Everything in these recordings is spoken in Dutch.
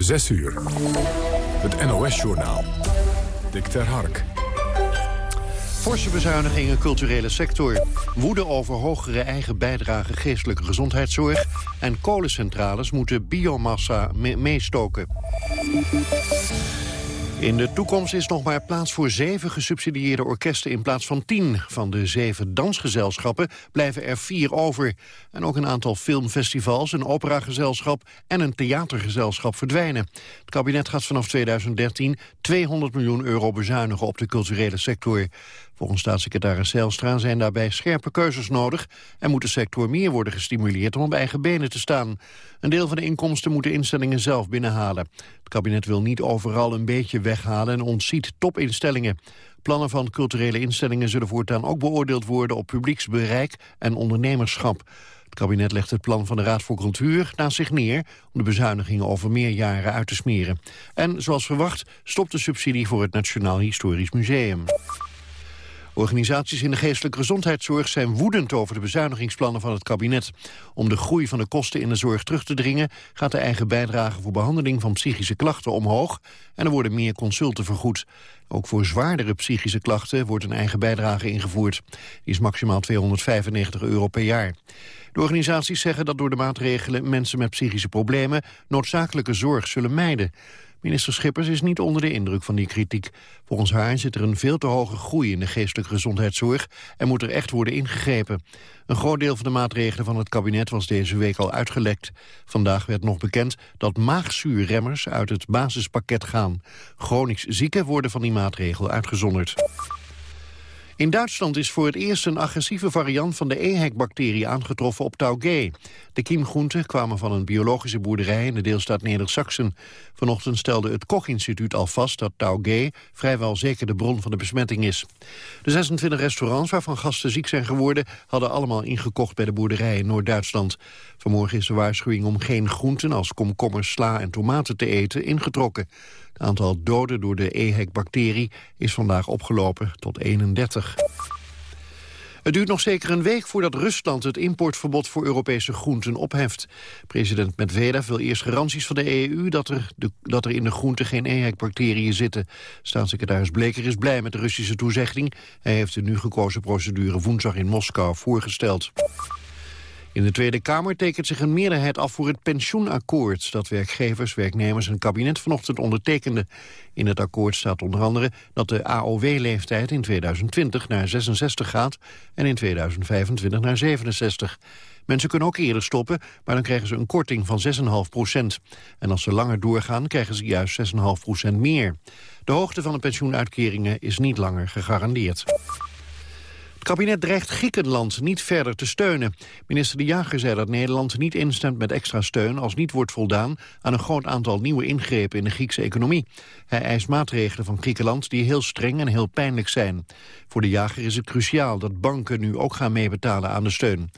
6 uur. Het NOS-journaal. Dick ter Hark. Forse bezuinigingen culturele sector. Woede over hogere eigen bijdrage geestelijke gezondheidszorg. En kolencentrales moeten biomassa meestoken. In de toekomst is nog maar plaats voor zeven gesubsidieerde orkesten in plaats van tien. Van de zeven dansgezelschappen blijven er vier over. En ook een aantal filmfestivals, een operagezelschap en een theatergezelschap verdwijnen. Het kabinet gaat vanaf 2013 200 miljoen euro bezuinigen op de culturele sector. Volgens staatssecretaris Zijlstra zijn daarbij scherpe keuzes nodig... en moet de sector meer worden gestimuleerd om op eigen benen te staan. Een deel van de inkomsten moeten instellingen zelf binnenhalen. Het kabinet wil niet overal een beetje weghalen en ontziet topinstellingen. Plannen van culturele instellingen zullen voortaan ook beoordeeld worden... op publieksbereik en ondernemerschap. Het kabinet legt het plan van de Raad voor Cultuur naast zich neer... om de bezuinigingen over meer jaren uit te smeren. En zoals verwacht stopt de subsidie voor het Nationaal Historisch Museum. Organisaties in de geestelijke gezondheidszorg zijn woedend over de bezuinigingsplannen van het kabinet. Om de groei van de kosten in de zorg terug te dringen gaat de eigen bijdrage voor behandeling van psychische klachten omhoog en er worden meer consulten vergoed. Ook voor zwaardere psychische klachten wordt een eigen bijdrage ingevoerd. Die is maximaal 295 euro per jaar. De organisaties zeggen dat door de maatregelen mensen met psychische problemen noodzakelijke zorg zullen mijden. Minister Schippers is niet onder de indruk van die kritiek. Volgens haar zit er een veel te hoge groei in de geestelijke gezondheidszorg en moet er echt worden ingegrepen. Een groot deel van de maatregelen van het kabinet was deze week al uitgelekt. Vandaag werd nog bekend dat maagzuurremmers uit het basispakket gaan. Chronisch zieken worden van die maatregel uitgezonderd. In Duitsland is voor het eerst een agressieve variant van de EHEC-bacterie aangetroffen op Taugé. De kiemgroenten kwamen van een biologische boerderij in de deelstaat Neder-Saxen. Vanochtend stelde het Koch-instituut al vast dat Taugé vrijwel zeker de bron van de besmetting is. De 26 restaurants waarvan gasten ziek zijn geworden hadden allemaal ingekocht bij de boerderij in Noord-Duitsland. Vanmorgen is de waarschuwing om geen groenten als komkommers, sla en tomaten te eten ingetrokken. Het aantal doden door de EHEC-bacterie is vandaag opgelopen tot 31. Het duurt nog zeker een week voordat Rusland het importverbod voor Europese groenten opheft. President Medvedev wil eerst garanties van de EU dat er, dat er in de groenten geen EHEC-bacteriën zitten. Staatssecretaris Bleker is blij met de Russische toezegging. Hij heeft de nu gekozen procedure woensdag in Moskou voorgesteld. In de Tweede Kamer tekent zich een meerderheid af voor het pensioenakkoord... dat werkgevers, werknemers en kabinet vanochtend ondertekenden. In het akkoord staat onder andere dat de AOW-leeftijd in 2020 naar 66 gaat... en in 2025 naar 67. Mensen kunnen ook eerder stoppen, maar dan krijgen ze een korting van 6,5 procent. En als ze langer doorgaan, krijgen ze juist 6,5 procent meer. De hoogte van de pensioenuitkeringen is niet langer gegarandeerd. Het kabinet dreigt Griekenland niet verder te steunen. Minister De Jager zei dat Nederland niet instemt met extra steun... als niet wordt voldaan aan een groot aantal nieuwe ingrepen in de Griekse economie. Hij eist maatregelen van Griekenland die heel streng en heel pijnlijk zijn. Voor De Jager is het cruciaal dat banken nu ook gaan meebetalen aan de steun.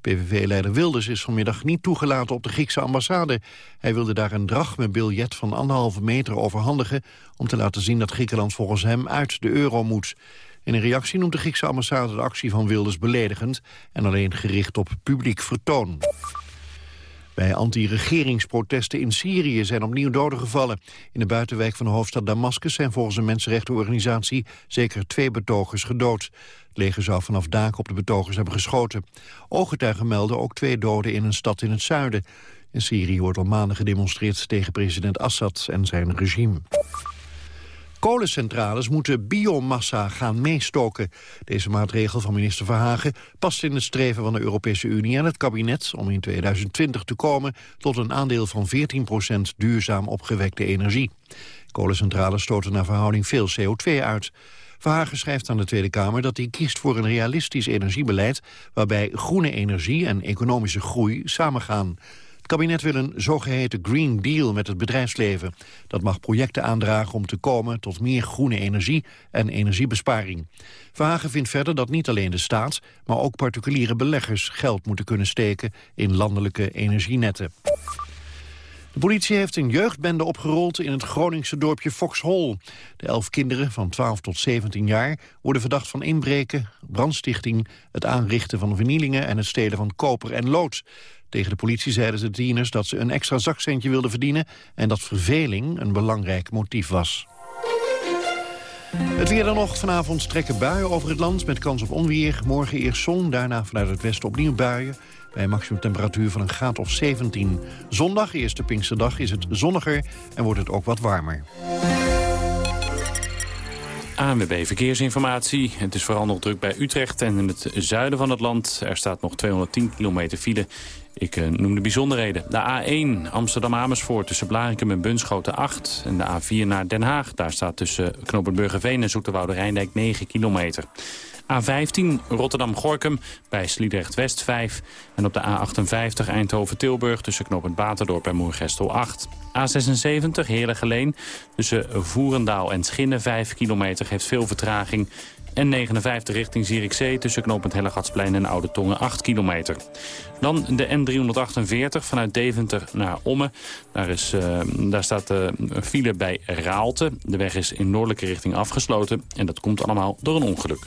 PVV-leider Wilders is vanmiddag niet toegelaten op de Griekse ambassade. Hij wilde daar een drachme-biljet van anderhalve meter overhandigen... om te laten zien dat Griekenland volgens hem uit de euro moet. In een reactie noemt de Griekse ambassade de actie van Wilders beledigend... en alleen gericht op publiek vertoon. Bij anti-regeringsprotesten in Syrië zijn opnieuw doden gevallen. In de buitenwijk van de hoofdstad Damascus zijn volgens een mensenrechtenorganisatie zeker twee betogers gedood. Het leger zou vanaf daken op de betogers hebben geschoten. Ooggetuigen melden ook twee doden in een stad in het zuiden. In Syrië wordt al maanden gedemonstreerd tegen president Assad en zijn regime. Kolencentrales moeten biomassa gaan meestoken. Deze maatregel van minister Verhagen past in het streven van de Europese Unie en het kabinet om in 2020 te komen tot een aandeel van 14% duurzaam opgewekte energie. Kolencentrales stoten naar verhouding veel CO2 uit. Verhagen schrijft aan de Tweede Kamer dat hij kiest voor een realistisch energiebeleid... waarbij groene energie en economische groei samengaan. Het kabinet wil een zogeheten Green Deal met het bedrijfsleven. Dat mag projecten aandragen om te komen tot meer groene energie en energiebesparing. Verhagen vindt verder dat niet alleen de staat, maar ook particuliere beleggers geld moeten kunnen steken in landelijke energienetten. De politie heeft een jeugdbende opgerold in het Groningse dorpje Foxhol. De elf kinderen van 12 tot 17 jaar worden verdacht van inbreken, brandstichting, het aanrichten van vernielingen en het stelen van koper en lood. Tegen de politie zeiden de tieners dat ze een extra zakcentje wilden verdienen en dat verveling een belangrijk motief was. Het weer dan nog. Vanavond trekken buien over het land met kans op onweer. Morgen eerst zon, daarna vanuit het westen opnieuw buien. Bij een maximumtemperatuur van een graad of 17. Zondag, eerste Pinksterdag, is het zonniger en wordt het ook wat warmer. ANWB Verkeersinformatie. Het is vooral nog druk bij Utrecht en in het zuiden van het land. Er staat nog 210 kilometer file. Ik uh, noem de bijzonderheden. De A1 Amsterdam-Amersfoort tussen Blarikum en Bunschoten 8. En de A4 naar Den Haag. Daar staat tussen Knoppen-Burgerveen en Zoeterwoude-Rijndijk 9 kilometer. A15 Rotterdam-Gorkum bij Sliedrecht-West 5. En op de A58 Eindhoven-Tilburg tussen knooppunt Baterdorp en Moergestel 8. A76 Heerlen-Geleen tussen Voerendaal en Schinnen 5 kilometer heeft veel vertraging. En 59 richting Zierikzee tussen knooppunt Hellegatsplein en Oude Tongen 8 kilometer. Dan de N348 vanuit Deventer naar Ommen. Daar, is, uh, daar staat uh, een file bij Raalte. De weg is in noordelijke richting afgesloten. En dat komt allemaal door een ongeluk.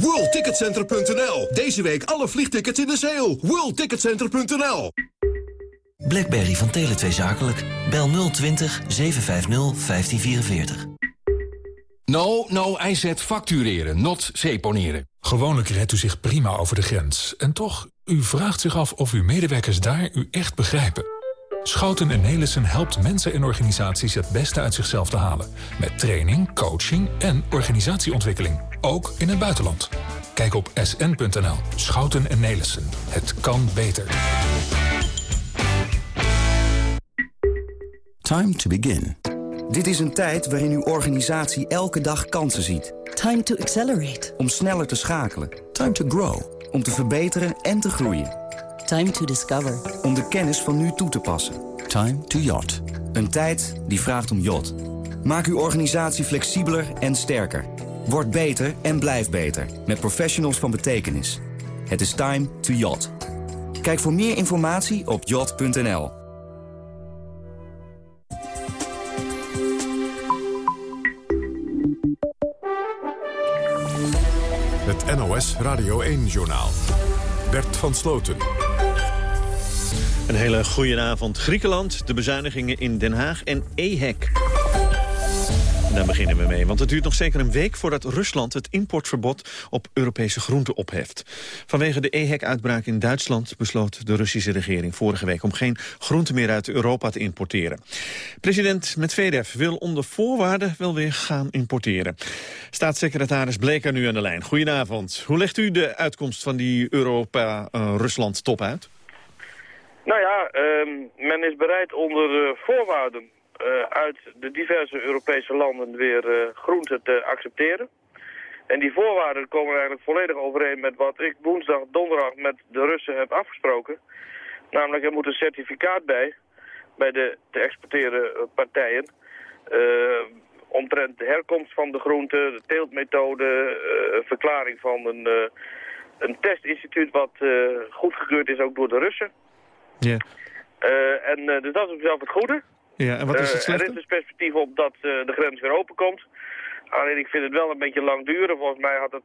WorldTicketCenter.nl. Deze week alle vliegtickets in de sale. WorldTicketCenter.nl. Blackberry van Tele2 Zakelijk. Bel 020 750 1544. No, no, zet factureren, not seponeren. Gewoonlijk redt u zich prima over de grens. En toch, u vraagt zich af of uw medewerkers daar u echt begrijpen. Schouten en Nelissen helpt mensen en organisaties het beste uit zichzelf te halen. Met training, coaching en organisatieontwikkeling. Ook in het buitenland. Kijk op sn.nl. Schouten en Nelissen. Het kan beter. Time to begin. Dit is een tijd waarin uw organisatie elke dag kansen ziet. Time to accelerate. Om sneller te schakelen. Time to grow. Om te verbeteren en te groeien. Time to discover. Om de kennis van nu toe te passen. Time to yacht. Een tijd die vraagt om yacht. Maak uw organisatie flexibeler en sterker. Word beter en blijf beter. Met professionals van betekenis. Het is time to yacht. Kijk voor meer informatie op yacht.nl. Het NOS Radio 1-journaal. Bert van Sloten. Een hele goede avond. Griekenland, de bezuinigingen in Den Haag en EHEC. En daar beginnen we mee, want het duurt nog zeker een week... voordat Rusland het importverbod op Europese groenten opheft. Vanwege de EHEC-uitbraak in Duitsland besloot de Russische regering vorige week... om geen groenten meer uit Europa te importeren. President Medvedev wil onder voorwaarden wel weer gaan importeren. Staatssecretaris Bleker nu aan de lijn. Goedenavond. Hoe legt u de uitkomst van die Europa-Rusland-top uit? Nou ja, uh, men is bereid onder uh, voorwaarden uh, uit de diverse Europese landen weer uh, groenten te accepteren. En die voorwaarden komen eigenlijk volledig overeen met wat ik woensdag, donderdag met de Russen heb afgesproken. Namelijk, er moet een certificaat bij, bij de te exporteren eh, partijen. eh, omtrent de herkomst van de groente, de teeltmethode, eh, een verklaring van een, eh, een testinstituut wat eh, goedgekeurd is ook door de Russen. Ja. Eh, en eh, dus dat is op zichzelf het goede. Ja, en wat is het Eh, er slechte? is dus perspectief op dat eh, de grens weer open komt. Alleen ik vind het wel een beetje lang duren. Volgens mij had het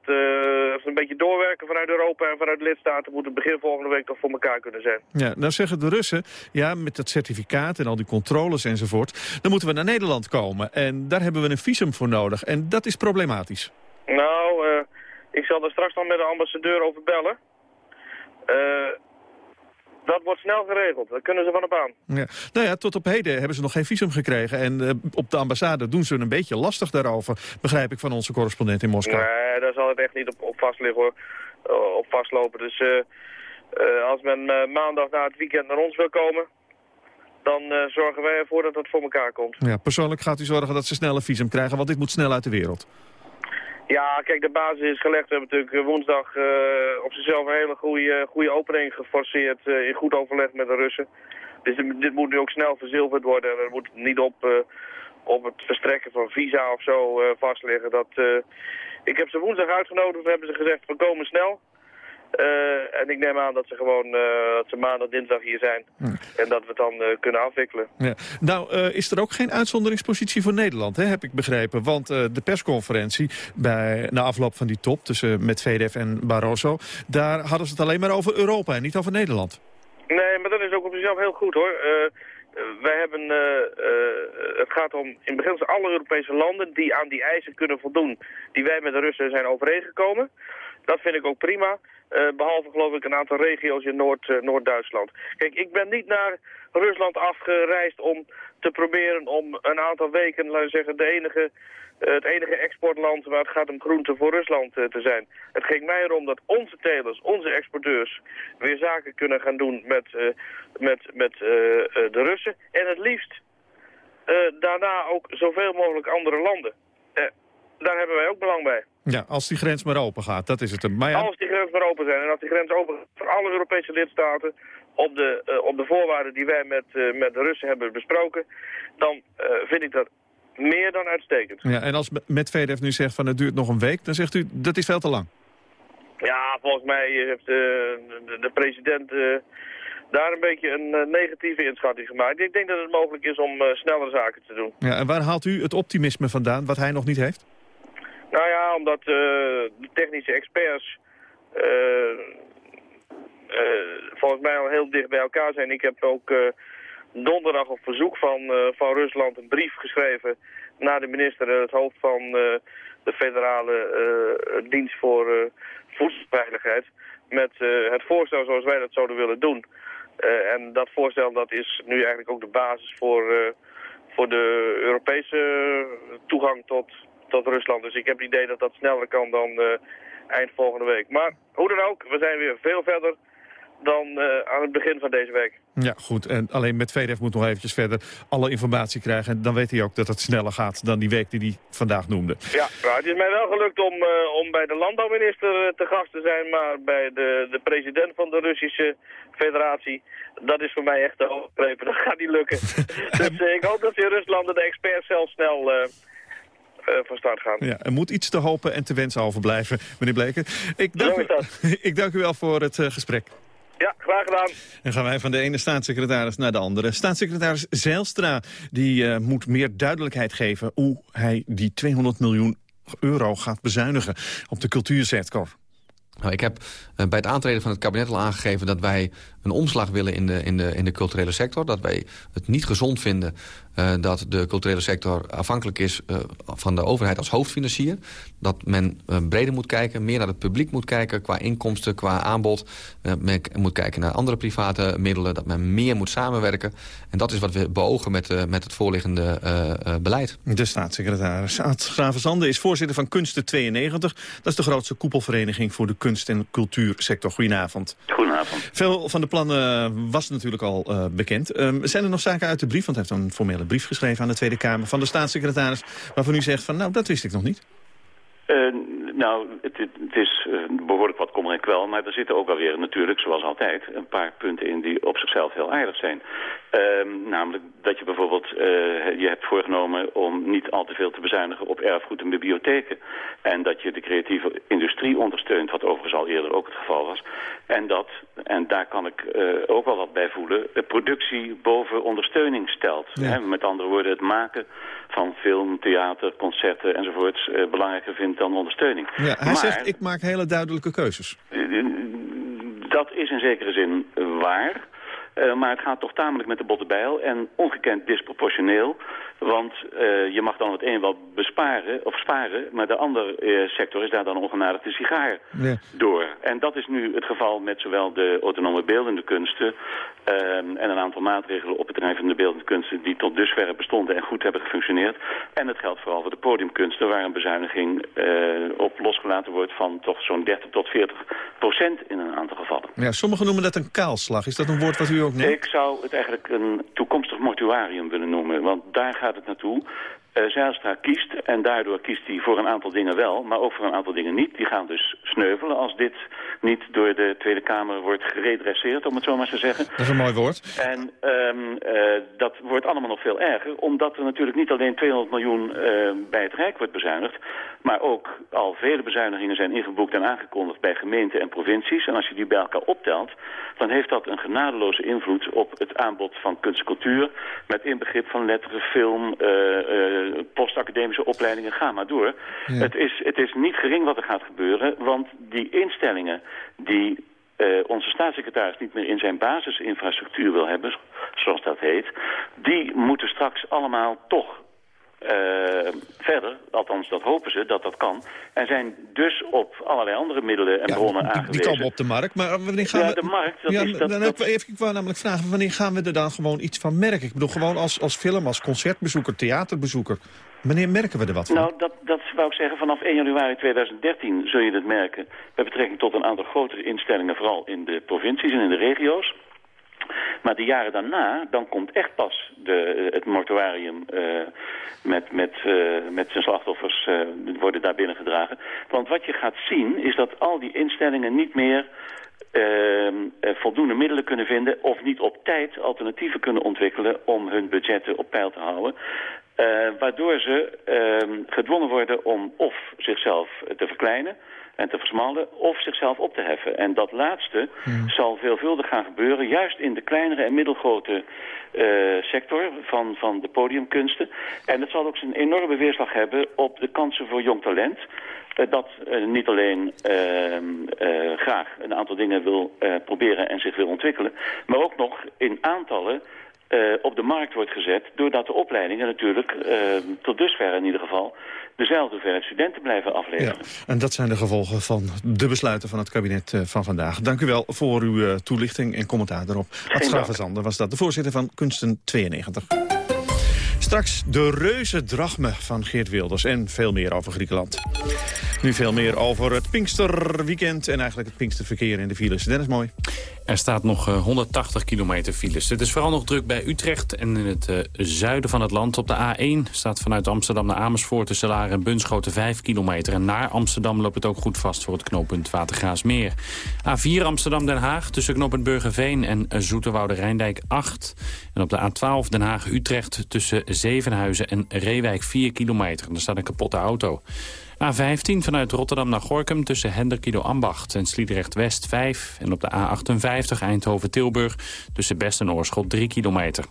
als we een beetje doorwerken vanuit Europa en vanuit de lidstaten... moet het begin volgende week toch voor elkaar kunnen zijn. Ja, nou zeggen de Russen, ja, met dat certificaat en al die controles enzovoort... dan moeten we naar Nederland komen. En daar hebben we een visum voor nodig. En dat is problematisch. Nou, ik zal er straks nog met de ambassadeur over bellen. Eh, dat wordt snel geregeld. Daar kunnen ze van op aan. Ja. Nou ja, tot op heden hebben ze nog geen visum gekregen. En eh, op de ambassade doen ze een beetje lastig daarover... begrijp ik van onze correspondent in Moskou. Nee, daar zal het echt niet op, op vast liggen hoor. Eh, op vastlopen. Dus eh, als men maandag na het weekend naar ons wil komen... dan zorgen wij ervoor dat het voor elkaar komt. Ja, persoonlijk gaat u zorgen dat ze snel een visum krijgen... want dit moet snel uit de wereld. Ja, kijk, de basis is gelegd. We hebben natuurlijk eh, woensdag eh, op zichzelf een hele goede, goede opening geforceerd eh, in goed overleg met de Russen. Dus dit, moet nu ook snel verzilverd worden. En er moet niet op, eh, op het verstrekken van visa of zo eh, vast liggen. Dat, eh, ik heb ze woensdag uitgenodigd, hebben ze gezegd, we komen snel. Eh, en ik neem aan dat ze gewoon eh, dat ze maandag, dinsdag hier zijn. En dat we het dan eh, kunnen afwikkelen. Ja. Nou, is er ook geen uitzonderingspositie voor Nederland, hè, heb ik begrepen. Want de persconferentie bij, na afloop van die top tussen Medvedev en Barroso... daar hadden ze het alleen maar over Europa en niet over Nederland. Nee, maar dat is ook op zichzelf heel goed hoor. Wij hebben, het gaat om in beginsel alle Europese landen die aan die eisen kunnen voldoen die wij met de Russen zijn overeengekomen. Dat vind ik ook prima. Eh, behalve geloof ik een aantal regio's in Noord, eh, Noord-Duitsland. Kijk, ik ben niet naar Rusland afgereisd om te proberen om een aantal weken, laten we zeggen, de enige, eh, het enige exportland waar het gaat om groenten voor Rusland te zijn. Het ging mij erom dat onze telers, onze exporteurs, weer zaken kunnen gaan doen met, met, met de Russen. En het liefst daarna ook zoveel mogelijk andere landen. Daar hebben wij ook belang bij. Ja, als die grens maar open gaat, dat is het. Maar ja, Als die grens maar open zijn en als die grens open gaat voor alle Europese lidstaten op de, eh, op de voorwaarden die wij met, eh, met de Russen hebben besproken, dan eh, vind ik dat meer dan uitstekend. ja, en als Medvedev nu zegt van het duurt nog een week... dan zegt u dat is veel te lang. Ja, volgens mij heeft de, de president daar een beetje een negatieve inschatting gemaakt. Ik denk dat het mogelijk is om snellere zaken te doen. Ja, en waar haalt u het optimisme vandaan wat hij nog niet heeft? Nou ja, omdat eh, de technische experts eh, eh, volgens mij al heel dicht bij elkaar zijn. Ik heb ook donderdag op verzoek van, van Rusland een brief geschreven naar de minister en het hoofd van de federale dienst voor voedselveiligheid. Met het voorstel zoals wij dat zouden willen doen. En dat voorstel dat is nu eigenlijk ook de basis voor, voor de Europese toegang tot, tot Rusland. Dus ik heb het idee dat dat sneller kan dan eh, eind volgende week. Maar hoe dan ook, we zijn weer veel verder dan eh, aan het begin van deze week. Ja, goed. En alleen Medvedev moet nog eventjes verder alle informatie krijgen. En dan weet hij ook dat het sneller gaat dan die week die hij vandaag noemde. Ja, nou, het is mij wel gelukt om, eh, om bij de landbouwminister te gast te zijn, maar bij de, de president van de Russische federatie, dat is voor mij echt de hoogstrepen. Dat gaat niet lukken. dus ik hoop dat ze in Rusland de experts zelf snel van start gaan. Ja, er moet iets te hopen en te wensen overblijven, meneer Bleken. Ik dank, u, ik dank u wel voor het eh, gesprek. Ja, graag gedaan. En gaan wij van de ene staatssecretaris naar de andere. Staatssecretaris Zijlstra die, eh, moet meer duidelijkheid geven... hoe hij die 200 miljoen euro gaat bezuinigen op de cultuursector. Nou, ik heb eh, bij het aantreden van het kabinet al aangegeven... dat wij een omslag willen in de, in de, in de culturele sector. Dat wij het niet gezond vinden uh, dat de culturele sector afhankelijk is... Uh, van de overheid als hoofdfinancier. Dat men breder moet kijken, meer naar het publiek moet kijken... qua inkomsten, qua aanbod. men moet kijken naar andere private middelen. Dat men meer moet samenwerken. En dat is wat we beogen met, met het voorliggende beleid. De staatssecretaris Aad Gravenzande is voorzitter van Kunsten 92. Dat is de grootste koepelvereniging voor de kunst- en cultuursector. Goedenavond. Goedenavond. Veel van de plannen was natuurlijk al uh, bekend. Um, zijn er nog zaken uit de brief, want hij heeft een formele brief geschreven aan de Tweede Kamer... van de staatssecretaris waarvan u zegt van nou, dat wist ik nog niet. Uh, nou, het, het, is uh, behoorlijk wat kommer en kwel, maar er zitten ook alweer natuurlijk, zoals altijd, een paar punten in die op zichzelf heel aardig zijn. Uh, namelijk dat je bijvoorbeeld uh, je hebt voorgenomen om niet al te veel te bezuinigen op erfgoed en bibliotheken. En dat je de creatieve industrie ondersteunt, wat overigens al eerder ook het geval was. En dat, en daar kan ik uh, ook wel wat bij voelen, de productie boven ondersteuning stelt. Ja. Hè? Met andere woorden, het maken van film, theater, concerten enzovoorts uh, belangrijker vindt dan ondersteuning. Ja, hij maar, zegt, ik maak hele duidelijke keuzes. Dat is in zekere zin waar. Uh, maar het gaat toch tamelijk met de botte bijl en ongekend disproportioneel. Want uh, je mag dan het een wel besparen of sparen, maar de andere uh, sector is daar dan ongenadig de sigaar ja. door. En dat is nu het geval met zowel de autonome beeldende kunsten um, en een aantal maatregelen op het terrein van de beeldende kunsten die tot dusver bestonden en goed hebben gefunctioneerd. En het geldt vooral voor de podiumkunsten waar een bezuiniging op losgelaten wordt van toch zo'n 30 tot 40 procent in een aantal gevallen. Ja, sommigen noemen dat een kaalslag. Is dat een woord wat u Ik zou het eigenlijk een toekomstig mortuarium willen noemen, want daar gaat het naartoe. Uh, Zijlstra kiest en daardoor kiest hij voor een aantal dingen wel, maar ook voor een aantal dingen niet. Die gaan dus sneuvelen als dit niet door de Tweede Kamer wordt geredresseerd, om het zo maar te zeggen. Dat is een mooi woord. En um, uh, dat wordt allemaal nog veel erger, omdat er natuurlijk niet alleen 200 miljoen uh, bij het Rijk wordt bezuinigd, maar ook al vele bezuinigingen zijn ingeboekt en aangekondigd bij gemeenten en provincies. En als je die bij elkaar optelt, dan heeft dat een genadeloze invloed op het aanbod van kunst en cultuur, met inbegrip van letteren, film, uh, postacademische opleidingen, ga maar door. Ja. Het, is, het is niet gering wat er gaat gebeuren, want die instellingen die uh, onze staatssecretaris niet meer in zijn basisinfrastructuur wil hebben, zoals dat heet, die moeten straks allemaal toch uh, verder, althans dat hopen ze, dat dat kan. En zijn dus op allerlei andere middelen en ja, bronnen die, aangewezen. Die komen op de markt, maar wanneer gaan ja, we... de markt, dat ja, is... Dat, dan dat... Even, ik wou namelijk vragen, wanneer gaan we er dan gewoon iets van merken? Ik bedoel, gewoon als, als film, als concertbezoeker, theaterbezoeker. Wanneer merken we er wat van? Nou, dat, dat wou ik zeggen, vanaf 1 januari 2013 zul je het merken... met betrekking tot een aantal grotere instellingen, vooral in de provincies en in de regio's. Maar de jaren daarna, dan komt echt pas de, het mortuarium uh, met, met, uh, met zijn slachtoffers uh, worden daar binnengedragen. Want wat je gaat zien is dat al die instellingen niet meer voldoende middelen kunnen vinden... of niet op tijd alternatieven kunnen ontwikkelen om hun budgetten op peil te houden. Waardoor ze uh, gedwongen worden om of zichzelf te verkleinen en te versmallen of zichzelf op te heffen. En dat laatste hmm. zal veelvuldig gaan gebeuren, juist in de kleinere en middelgrote uh, sector van, van de podiumkunsten. En het zal ook een enorme weerslag hebben op de kansen voor jong talent. Uh, dat uh, niet alleen graag een aantal dingen wil proberen en zich wil ontwikkelen, maar ook nog in aantallen uh, op de markt wordt gezet... doordat de opleidingen natuurlijk, uh, tot dusver in ieder geval... dezelfde hoeveelheid studenten blijven afleveren. Ja, en dat zijn de gevolgen van de besluiten van het kabinet uh, van vandaag. Dank u wel voor uw toelichting en commentaar daarop. Ad Zander was dat, de voorzitter van Kunsten 92. Straks de reuze drachme van Geert Wilders en veel meer over Griekenland. Nu veel meer over het Pinksterweekend en eigenlijk het Pinksterverkeer in de files. Dennis Mooi. Er staat nog uh, 180 kilometer files. Het is vooral nog druk bij Utrecht en in het uh, zuiden van het land. Op de A1 staat vanuit Amsterdam naar Amersfoort tussen Laren en Bunschoten 5 kilometer. En naar Amsterdam loopt het ook goed vast voor het knooppunt Watergraasmeer. A4 Amsterdam-Den Haag tussen knooppunt Burgerveen en uh, Zoeterwoude-Rijndijk 8. En op de A12 Den Haag-Utrecht tussen Zevenhuizen en Reewijk 4 kilometer. Er staat een kapotte auto. A15 vanuit Rotterdam naar Gorkum tussen Henderkido Ambacht en Sliedrecht West 5. En op de A58 Eindhoven-Tilburg tussen Best en Oorschot 3 kilometer.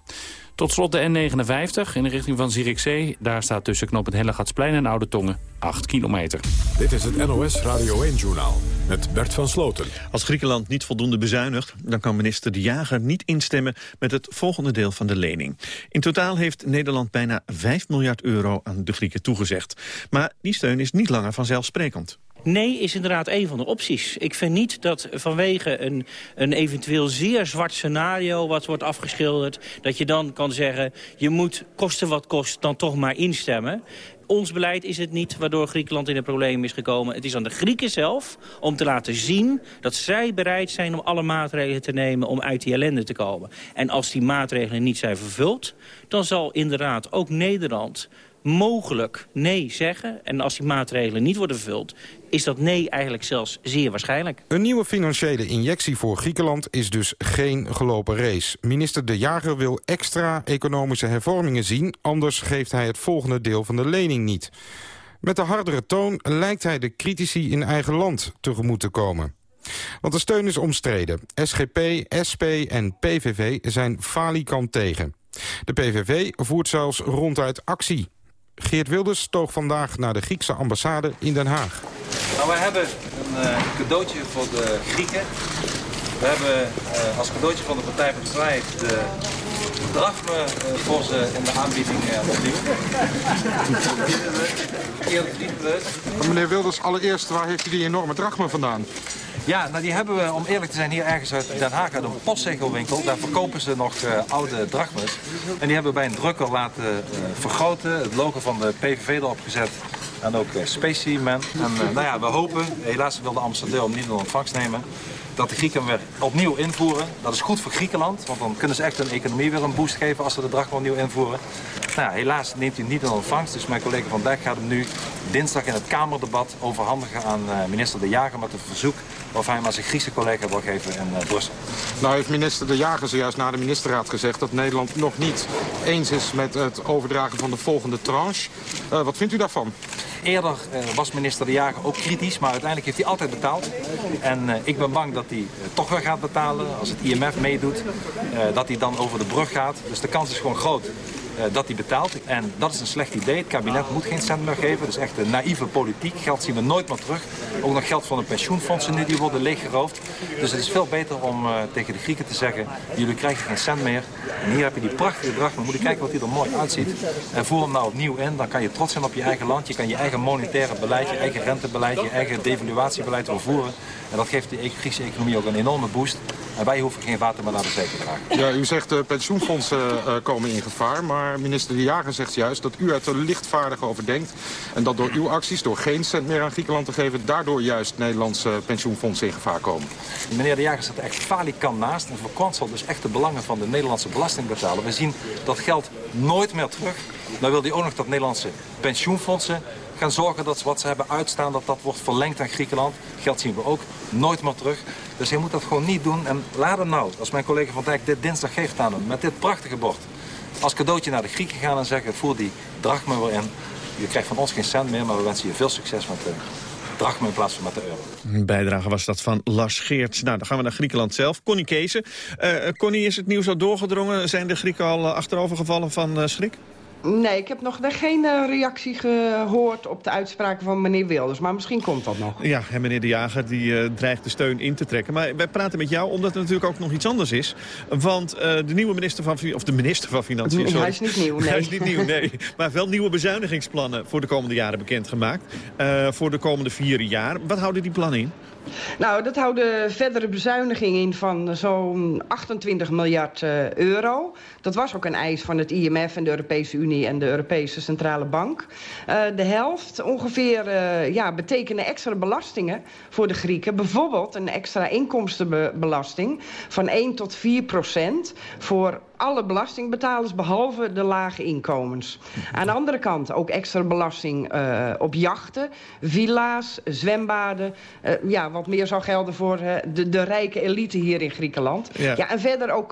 Tot slot de N59 in de richting van Zierikzee. Daar staat tussen knop het Hellegatsplein en Oude Tongen 8 kilometer. Dit is het NOS Radio 1-journaal met Bert van Sloten. Als Griekenland niet voldoende bezuinigt... dan kan minister De Jager niet instemmen met het volgende deel van de lening. In totaal heeft Nederland bijna 5 miljard euro aan de Grieken toegezegd. Maar die steun is niet langer vanzelfsprekend. Nee is inderdaad een van de opties. Ik vind niet dat vanwege een, een eventueel zeer zwart scenario... wat wordt afgeschilderd, dat je dan kan zeggen... je moet kosten wat kost dan toch maar instemmen. Ons beleid is het niet waardoor Griekenland in de problemen is gekomen. Het is aan de Grieken zelf om te laten zien dat zij bereid zijn om alle maatregelen te nemen om uit die ellende te komen. En als die maatregelen niet zijn vervuld, dan zal inderdaad ook Nederland mogelijk nee zeggen. En als die maatregelen niet worden vervuld, is dat nee eigenlijk zelfs zeer waarschijnlijk. Een nieuwe financiële injectie voor Griekenland is dus geen gelopen race. Minister De Jager wil extra economische hervormingen zien... anders geeft hij het volgende deel van de lening niet. Met de hardere toon lijkt hij de critici in eigen land tegemoet te komen. Want de steun is omstreden. SGP, SP en PVV zijn falikant tegen. De PVV voert zelfs ronduit actie. Geert Wilders toog vandaag naar de Griekse ambassade in Den Haag. Nou, wij hebben een uh, cadeautje voor de Grieken. We hebben uh, als cadeautje van de Partij voor de Vrijheid de drachme uh, voor ze in de aanbieding opnieuw. Meneer Wilders, allereerst, waar heeft u die enorme drachme vandaan? Ja, nou die hebben we, om eerlijk te zijn, hier ergens uit Den Haag uit een postzegelwinkel. Daar verkopen ze nog uh, oude drachmes. En die hebben we bij een drukker laten uh, vergroten. Het logo van de PVV erop gezet. En ook uh, Specimen. En nou ja, we hopen, helaas wil de Amsterdam niet in ontvangst nemen dat de Grieken weer opnieuw invoeren. Dat is goed voor Griekenland, want dan kunnen ze echt hun economie weer een boost geven als ze de drachma opnieuw invoeren. Nou, helaas neemt hij niet in ontvangst, dus mijn collega Van Dijk gaat hem nu dinsdag in het Kamerdebat overhandigen aan minister De Jager met een verzoek of hij maar zijn Griekse collega wil geven in uh, Brussel. Nou heeft minister De Jager zojuist na de ministerraad gezegd... dat Nederland nog niet eens is met het overdragen van de volgende tranche. Uh, wat vindt u daarvan? Eerder uh, was minister De Jager ook kritisch, maar uiteindelijk heeft hij altijd betaald. En ik ben bang dat hij toch wel gaat betalen als het IMF meedoet. dat hij dan over de brug gaat. Dus de kans is gewoon groot dat hij betaalt. En dat is een slecht idee. Het kabinet moet geen cent meer geven. Dat is echt een naïeve politiek. Geld zien we nooit meer terug. Ook nog geld van de pensioenfondsen nu, die worden leeggeroofd. Dus het is veel beter om uh, tegen de Grieken te zeggen... jullie krijgen geen cent meer. En hier heb je die prachtige dracht. Maar moet je kijken wat hij er mooi uitziet. En voer hem nou opnieuw in. Dan kan je trots zijn op je eigen land. Je kan je eigen monetaire beleid, je eigen rentebeleid... je eigen devaluatiebeleid doorvoeren. En dat geeft de Griekse economie ook een enorme boost. En wij hoeven geen water meer naar de zee te dragen. Ja, u zegt de uh, pensioenfondsen uh, komen in gevaar. Maar minister De Jager zegt juist dat u het er lichtvaardig over denkt. En dat door uw acties, door geen cent meer aan Griekenland te geven... daardoor juist Nederlandse pensioenfondsen in gevaar komen. Meneer De Jager zit er echt falikant naast. En verkwanselt dus echt de belangen van de Nederlandse belastingbetaler. We zien dat geld nooit meer terug. Nou wil hij ook nog dat Nederlandse pensioenfondsen gaan zorgen dat wat ze hebben uitstaan, dat dat wordt verlengd aan Griekenland. Geld zien we ook nooit meer terug. Dus hij moet dat gewoon niet doen. En laat hem nou, als mijn collega Van Dijk dit dinsdag geeft aan hem, met dit prachtige bord. Als cadeautje naar de Grieken gaan en zeggen, voer die drachma weer in. Je krijgt van ons geen cent meer, maar we wensen je veel succes met de drachma in plaats van met de euro. Een bijdrage was dat van Lars Geerts. Nou, dan gaan we naar Griekenland zelf. Connie Kezen. Uh, Connie, is het nieuws al doorgedrongen? Zijn de Grieken al achterovergevallen van schrik? Nee, ik heb nog geen uh, reactie gehoord op de uitspraken van meneer Wilders. Maar misschien komt dat nog. Ja, en meneer De Jager die uh, dreigt de steun in te trekken. Maar wij praten met jou omdat er natuurlijk ook nog iets anders is. Want uh, de nieuwe minister van... Of de minister van Financiën, sorry. Hij is niet nieuw, nee. Hij is niet nieuw, nee. Maar wel nieuwe bezuinigingsplannen voor de komende jaren bekendgemaakt. voor de komende vier jaar. Wat houden die plannen in? Nou, dat houden verdere bezuinigingen in van zo'n 28 miljard uh, euro. Dat was ook een eis van het IMF en de Europese Unie en de Europese Centrale Bank. Uh, de helft ongeveer uh, ja, betekenen extra belastingen voor de Grieken. Bijvoorbeeld een extra inkomstenbelasting van 1 tot 4 procent voor alle belastingbetalers behalve de lage inkomens. Aan de andere kant ook extra belasting uh, op jachten, villa's, zwembaden. Uh, ja, wat meer zou gelden voor uh, de, de rijke elite hier in Griekenland. Ja, ja en verder ook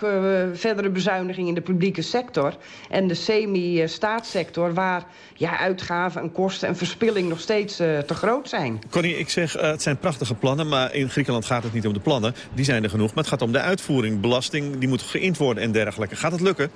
verdere bezuiniging in de publieke sector en de semi-staatssector... waar ja, uitgaven en kosten en verspilling nog steeds te groot zijn. Connie, ik zeg, het zijn prachtige plannen, maar in Griekenland gaat het niet om de plannen. Die zijn er genoeg, maar het gaat om de uitvoering. Belasting, die moet geïnd worden en dergelijke. Gaat het lukken?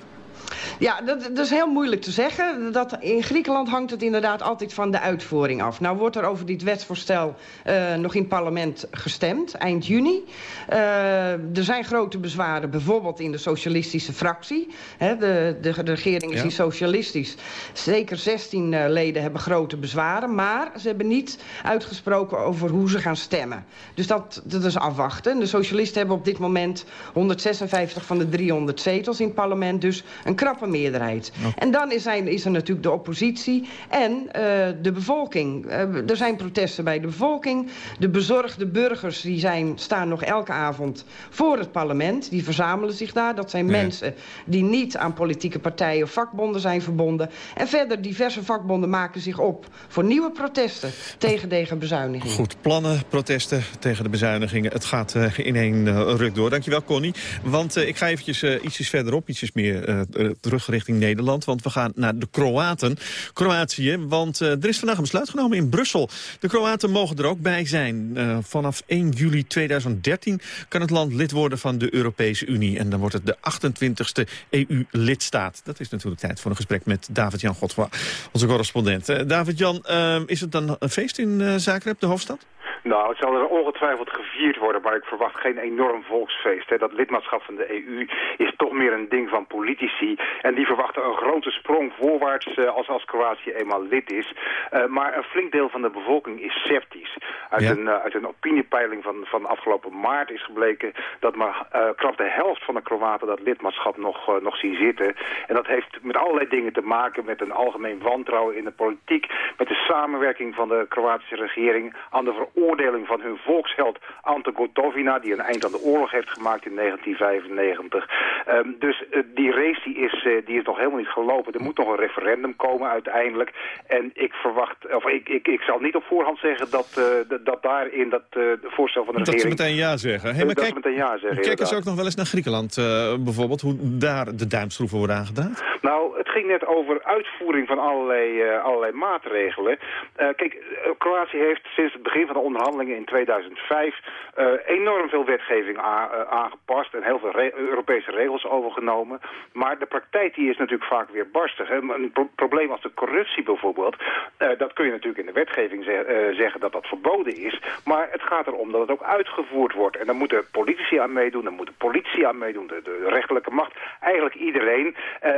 Ja, dat, dat, is heel moeilijk te zeggen. Dat, in Griekenland hangt het inderdaad altijd van de uitvoering af. Nou wordt er over dit wetsvoorstel uh, nog in het parlement gestemd, eind juni. Uh, er zijn grote bezwaren, bijvoorbeeld in de socialistische fractie. He, de, de, de, regering is ja. socialistisch. Zeker 16 uh, leden hebben grote bezwaren. Maar ze hebben niet uitgesproken over hoe ze gaan stemmen. Dus dat, dat is afwachten. De socialisten hebben op dit moment 156 van de 300 zetels in het parlement. Dus Een krappe meerderheid. En dan is, zijn, is er natuurlijk de oppositie en de bevolking. er zijn protesten bij de bevolking. De bezorgde burgers die zijn, staan nog elke avond voor het parlement. Die verzamelen zich daar. Dat zijn mensen die niet aan politieke partijen of vakbonden zijn verbonden. En verder, diverse vakbonden maken zich op voor nieuwe protesten tegen deze bezuinigingen. Goed, plannen, protesten tegen de bezuinigingen. Het gaat uh, in één ruk door. Dankjewel, Connie. Want ik ga eventjes ietsjes verderop, ietsjes meer terug richting Nederland. Want we gaan naar de Kroaten. Kroatië, want er is vandaag een besluit genomen in Brussel. De Kroaten mogen er ook bij zijn. vanaf 1 juli 2013 kan het land lid worden van de Europese Unie. En dan wordt het de 28ste EU-lidstaat. Dat is natuurlijk tijd voor een gesprek met David-Jan Godfroy, onze correspondent. David-Jan, is het dan een feest in Zagreb, de hoofdstad? Nou, het zal er ongetwijfeld gevierd worden, maar ik verwacht geen enorm volksfeest. Hè. Dat lidmaatschap van de EU is toch meer een ding van politici. En die verwachten een grote sprong voorwaarts uh, als, als Kroatië eenmaal lid is. Uh, maar een flink deel van de bevolking is sceptisch. Uit, een, uh, uit een opiniepeiling van, van afgelopen maart is gebleken dat maar krap de helft van de Kroaten dat lidmaatschap nog, nog zien zitten. En dat heeft met allerlei dingen te maken met een algemeen wantrouwen in de politiek, met de samenwerking van de Kroatische regering aan de veroordeling van hun volksheld Ante Gotovina... die een eind aan de oorlog heeft gemaakt in 1995. Um, dus uh, die race die is, uh, die is nog helemaal niet gelopen. Er moet nog een referendum komen uiteindelijk. En ik verwacht, of ik, ik, ik zal niet op voorhand zeggen dat, uh, dat daarin dat voorstel van de dat regering... Dat ze meteen ja zeggen. Hey, maar dat kijk, ze meteen ja zeggen, Kijk eens ook nog wel eens naar Griekenland bijvoorbeeld. Hoe daar de duimschroeven worden aangedraaid. Nou, het ging net over uitvoering van allerlei, allerlei maatregelen. kijk, Kroatië heeft sinds het begin van de onderhandelingen in 2005 uh, enorm veel wetgeving aangepast en heel veel Europese regels overgenomen. Maar de praktijk die is natuurlijk vaak weer barstig. Hè. Een pro probleem als de corruptie bijvoorbeeld, uh, dat kun je natuurlijk in de wetgeving ze zeggen dat dat verboden is. Maar het gaat erom dat het ook uitgevoerd wordt. En dan moeten politici aan meedoen, dan moet de politie aan meedoen, de, de rechterlijke macht, eigenlijk iedereen.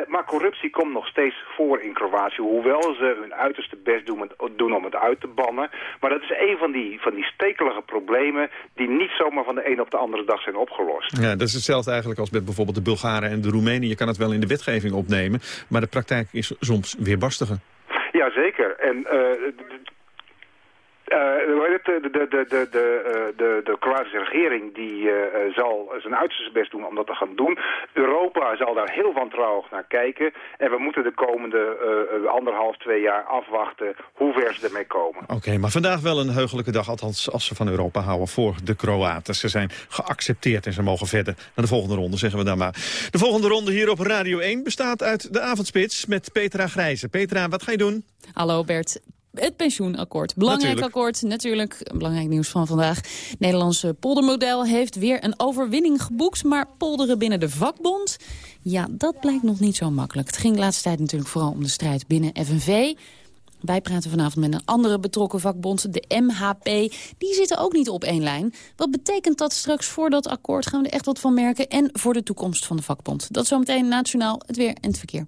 maar corruptie komt nog steeds voor in Kroatië, hoewel ze hun uiterste best doen, doen om het uit te bannen. Maar dat is een van die, van die stekelige problemen die niet zomaar van de een op de andere dag zijn opgelost. Ja, dat is hetzelfde eigenlijk als met bijvoorbeeld de Bulgaren en de Roemenen. Je kan het wel in de wetgeving opnemen, maar de praktijk is soms weerbarstiger. Jazeker. En uh, de, de, de, de, de, de, de Kroatische regering die uh, zal zijn uiterste best doen om dat te gaan doen. Europa zal daar heel wantrouwig naar kijken. En we moeten de komende uh, anderhalf, twee jaar afwachten hoe ver ze ermee komen. Oké, okay, maar vandaag wel een heugelijke dag, althans als ze van Europa houden voor de Kroaten. Ze zijn geaccepteerd en ze mogen verder naar de volgende ronde, zeggen we dan maar. De volgende ronde hier op Radio 1 bestaat uit de avondspits met Petra Grijze. Petra, wat ga je doen? Hallo Bert. Het pensioenakkoord. Belangrijk natuurlijk. akkoord, natuurlijk. Belangrijk nieuws van vandaag. Nederlandse poldermodel heeft weer een overwinning geboekt... maar polderen binnen de vakbond, ja, dat blijkt nog niet zo makkelijk. Het ging de laatste tijd natuurlijk vooral om de strijd binnen FNV... Wij praten vanavond met een andere betrokken vakbond, de MHP. Die zitten ook niet op één lijn. Wat betekent dat straks voor dat akkoord? Gaan we er echt wat van merken? En voor de toekomst van de vakbond. Dat zometeen nationaal het weer en het verkeer.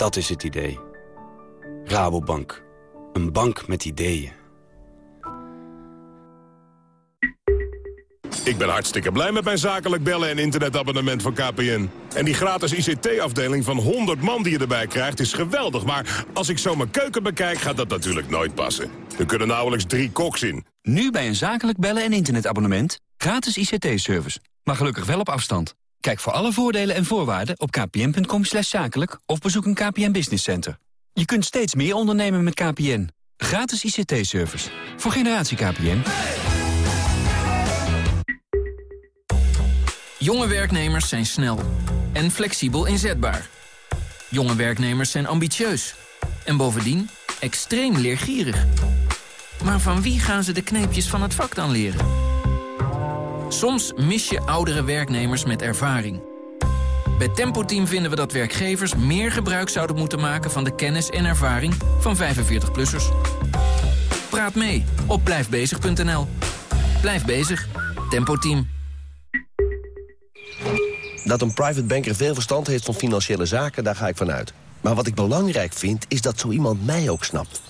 Dat is het idee. Rabobank. Een bank met ideeën. Ik ben hartstikke blij met mijn zakelijk bellen en internetabonnement van KPN. En die gratis ICT-afdeling van 100 man die je erbij krijgt is geweldig. Maar als ik zo mijn keuken bekijk, gaat dat natuurlijk nooit passen. Er kunnen nauwelijks drie koks in. Nu bij een zakelijk bellen en internetabonnement. Gratis ICT-service. Maar gelukkig wel op afstand. Kijk voor alle voordelen en voorwaarden op kpn.com zakelijk... of bezoek een KPN Business Center. Je kunt steeds meer ondernemen met KPN. Gratis ICT-service. Voor generatie KPN. Jonge werknemers zijn snel en flexibel inzetbaar. Jonge werknemers zijn ambitieus. En bovendien extreem leergierig. Maar van wie gaan ze de kneepjes van het vak dan leren? Soms mis je oudere werknemers met ervaring. Bij Tempo Team vinden we dat werkgevers meer gebruik zouden moeten maken... van de kennis en ervaring van 45-plussers. Praat mee op blijfbezig.nl. Blijf bezig. Tempo Team. Dat een private banker veel verstand heeft van financiële zaken, daar ga ik vanuit. Maar wat ik belangrijk vind, is dat zo iemand mij ook snapt.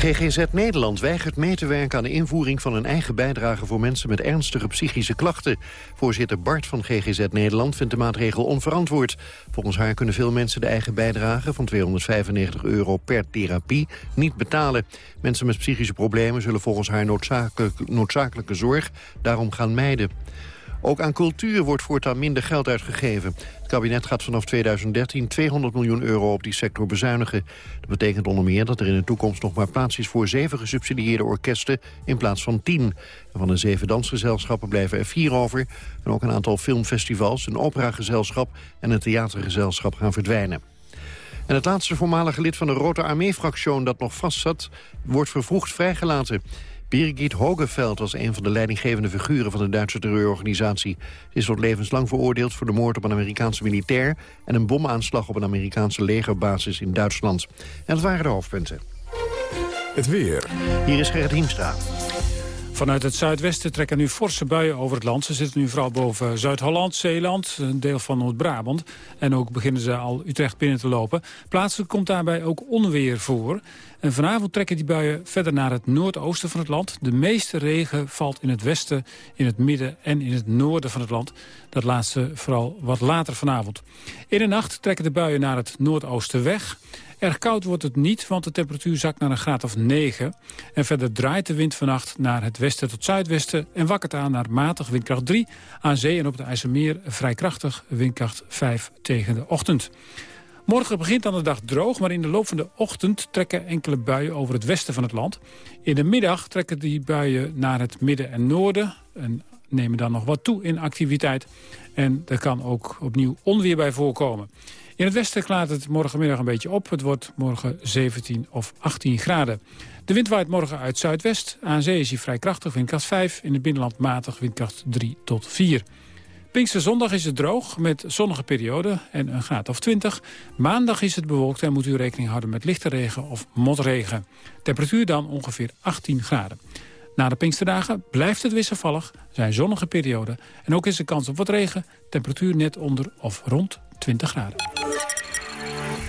GGZ Nederland weigert mee te werken aan de invoering van een eigen bijdrage voor mensen met ernstige psychische klachten. Voorzitter Bart van GGZ Nederland vindt de maatregel onverantwoord. Volgens haar kunnen veel mensen de eigen bijdrage van 295 euro per therapie niet betalen. Mensen met psychische problemen zullen volgens haar noodzakelijke zorg daarom gaan mijden. Ook aan cultuur wordt voortaan minder geld uitgegeven. Het kabinet gaat vanaf 2013 200 miljoen euro op die sector bezuinigen. Dat betekent onder meer dat er in de toekomst nog maar plaats is voor zeven gesubsidieerde orkesten in plaats van tien. van de zeven dansgezelschappen blijven er vier over. En ook een aantal filmfestivals, een operagezelschap en een theatergezelschap gaan verdwijnen. En het laatste voormalige lid van de Rote Armee-fractie dat nog vastzat, wordt vervroegd vrijgelaten. Birgit Hogeveld was een van de leidinggevende figuren van de Duitse terreurorganisatie. Ze is tot levenslang veroordeeld voor de moord op een Amerikaanse militair... en een bomaanslag op een Amerikaanse legerbasis in Duitsland. En dat waren de hoofdpunten. Het weer. Hier is Gerrit Hiemstra. Vanuit het zuidwesten trekken nu forse buien over het land. Ze zitten nu vooral boven Zuid-Holland, Zeeland, een deel van Noord-Brabant. En ook beginnen ze al Utrecht binnen te lopen. Plaatselijk komt daarbij ook onweer voor. En vanavond trekken die buien verder naar het noordoosten van het land. De meeste regen valt in het westen, in het midden en in het noorden van het land. Dat laatste vooral wat later vanavond. In de nacht trekken de buien naar het noordoosten weg. Erg koud wordt het niet, want de temperatuur zakt naar een graad of 9. En verder draait de wind vannacht naar het westen tot zuidwesten... en wakkert aan naar matig windkracht 3. Aan zee en op de IJsselmeer vrij krachtig windkracht 5 tegen de ochtend. Morgen begint dan de dag droog, maar in de loop van de ochtend trekken enkele buien over het westen van het land. In de middag trekken die buien naar het midden en noorden en nemen dan nog wat toe in activiteit. En er kan ook opnieuw onweer bij voorkomen. In het westen klaart het morgenmiddag een beetje op. Het wordt morgen 17 of 18 graden. De wind waait morgen uit zuidwest. Aan zee is hij vrij krachtig, windkracht 5. In het binnenland matig, windkracht 3 tot 4. Pinksterzondag is het droog met zonnige perioden en een graad of 20. Maandag is het bewolkt en moet u rekening houden met lichte regen of motregen. Temperatuur dan ongeveer 18 graden. Na de Pinksterdagen blijft het wisselvallig, zijn zonnige perioden... en ook is er kans op wat regen, temperatuur net onder of rond 20 graden.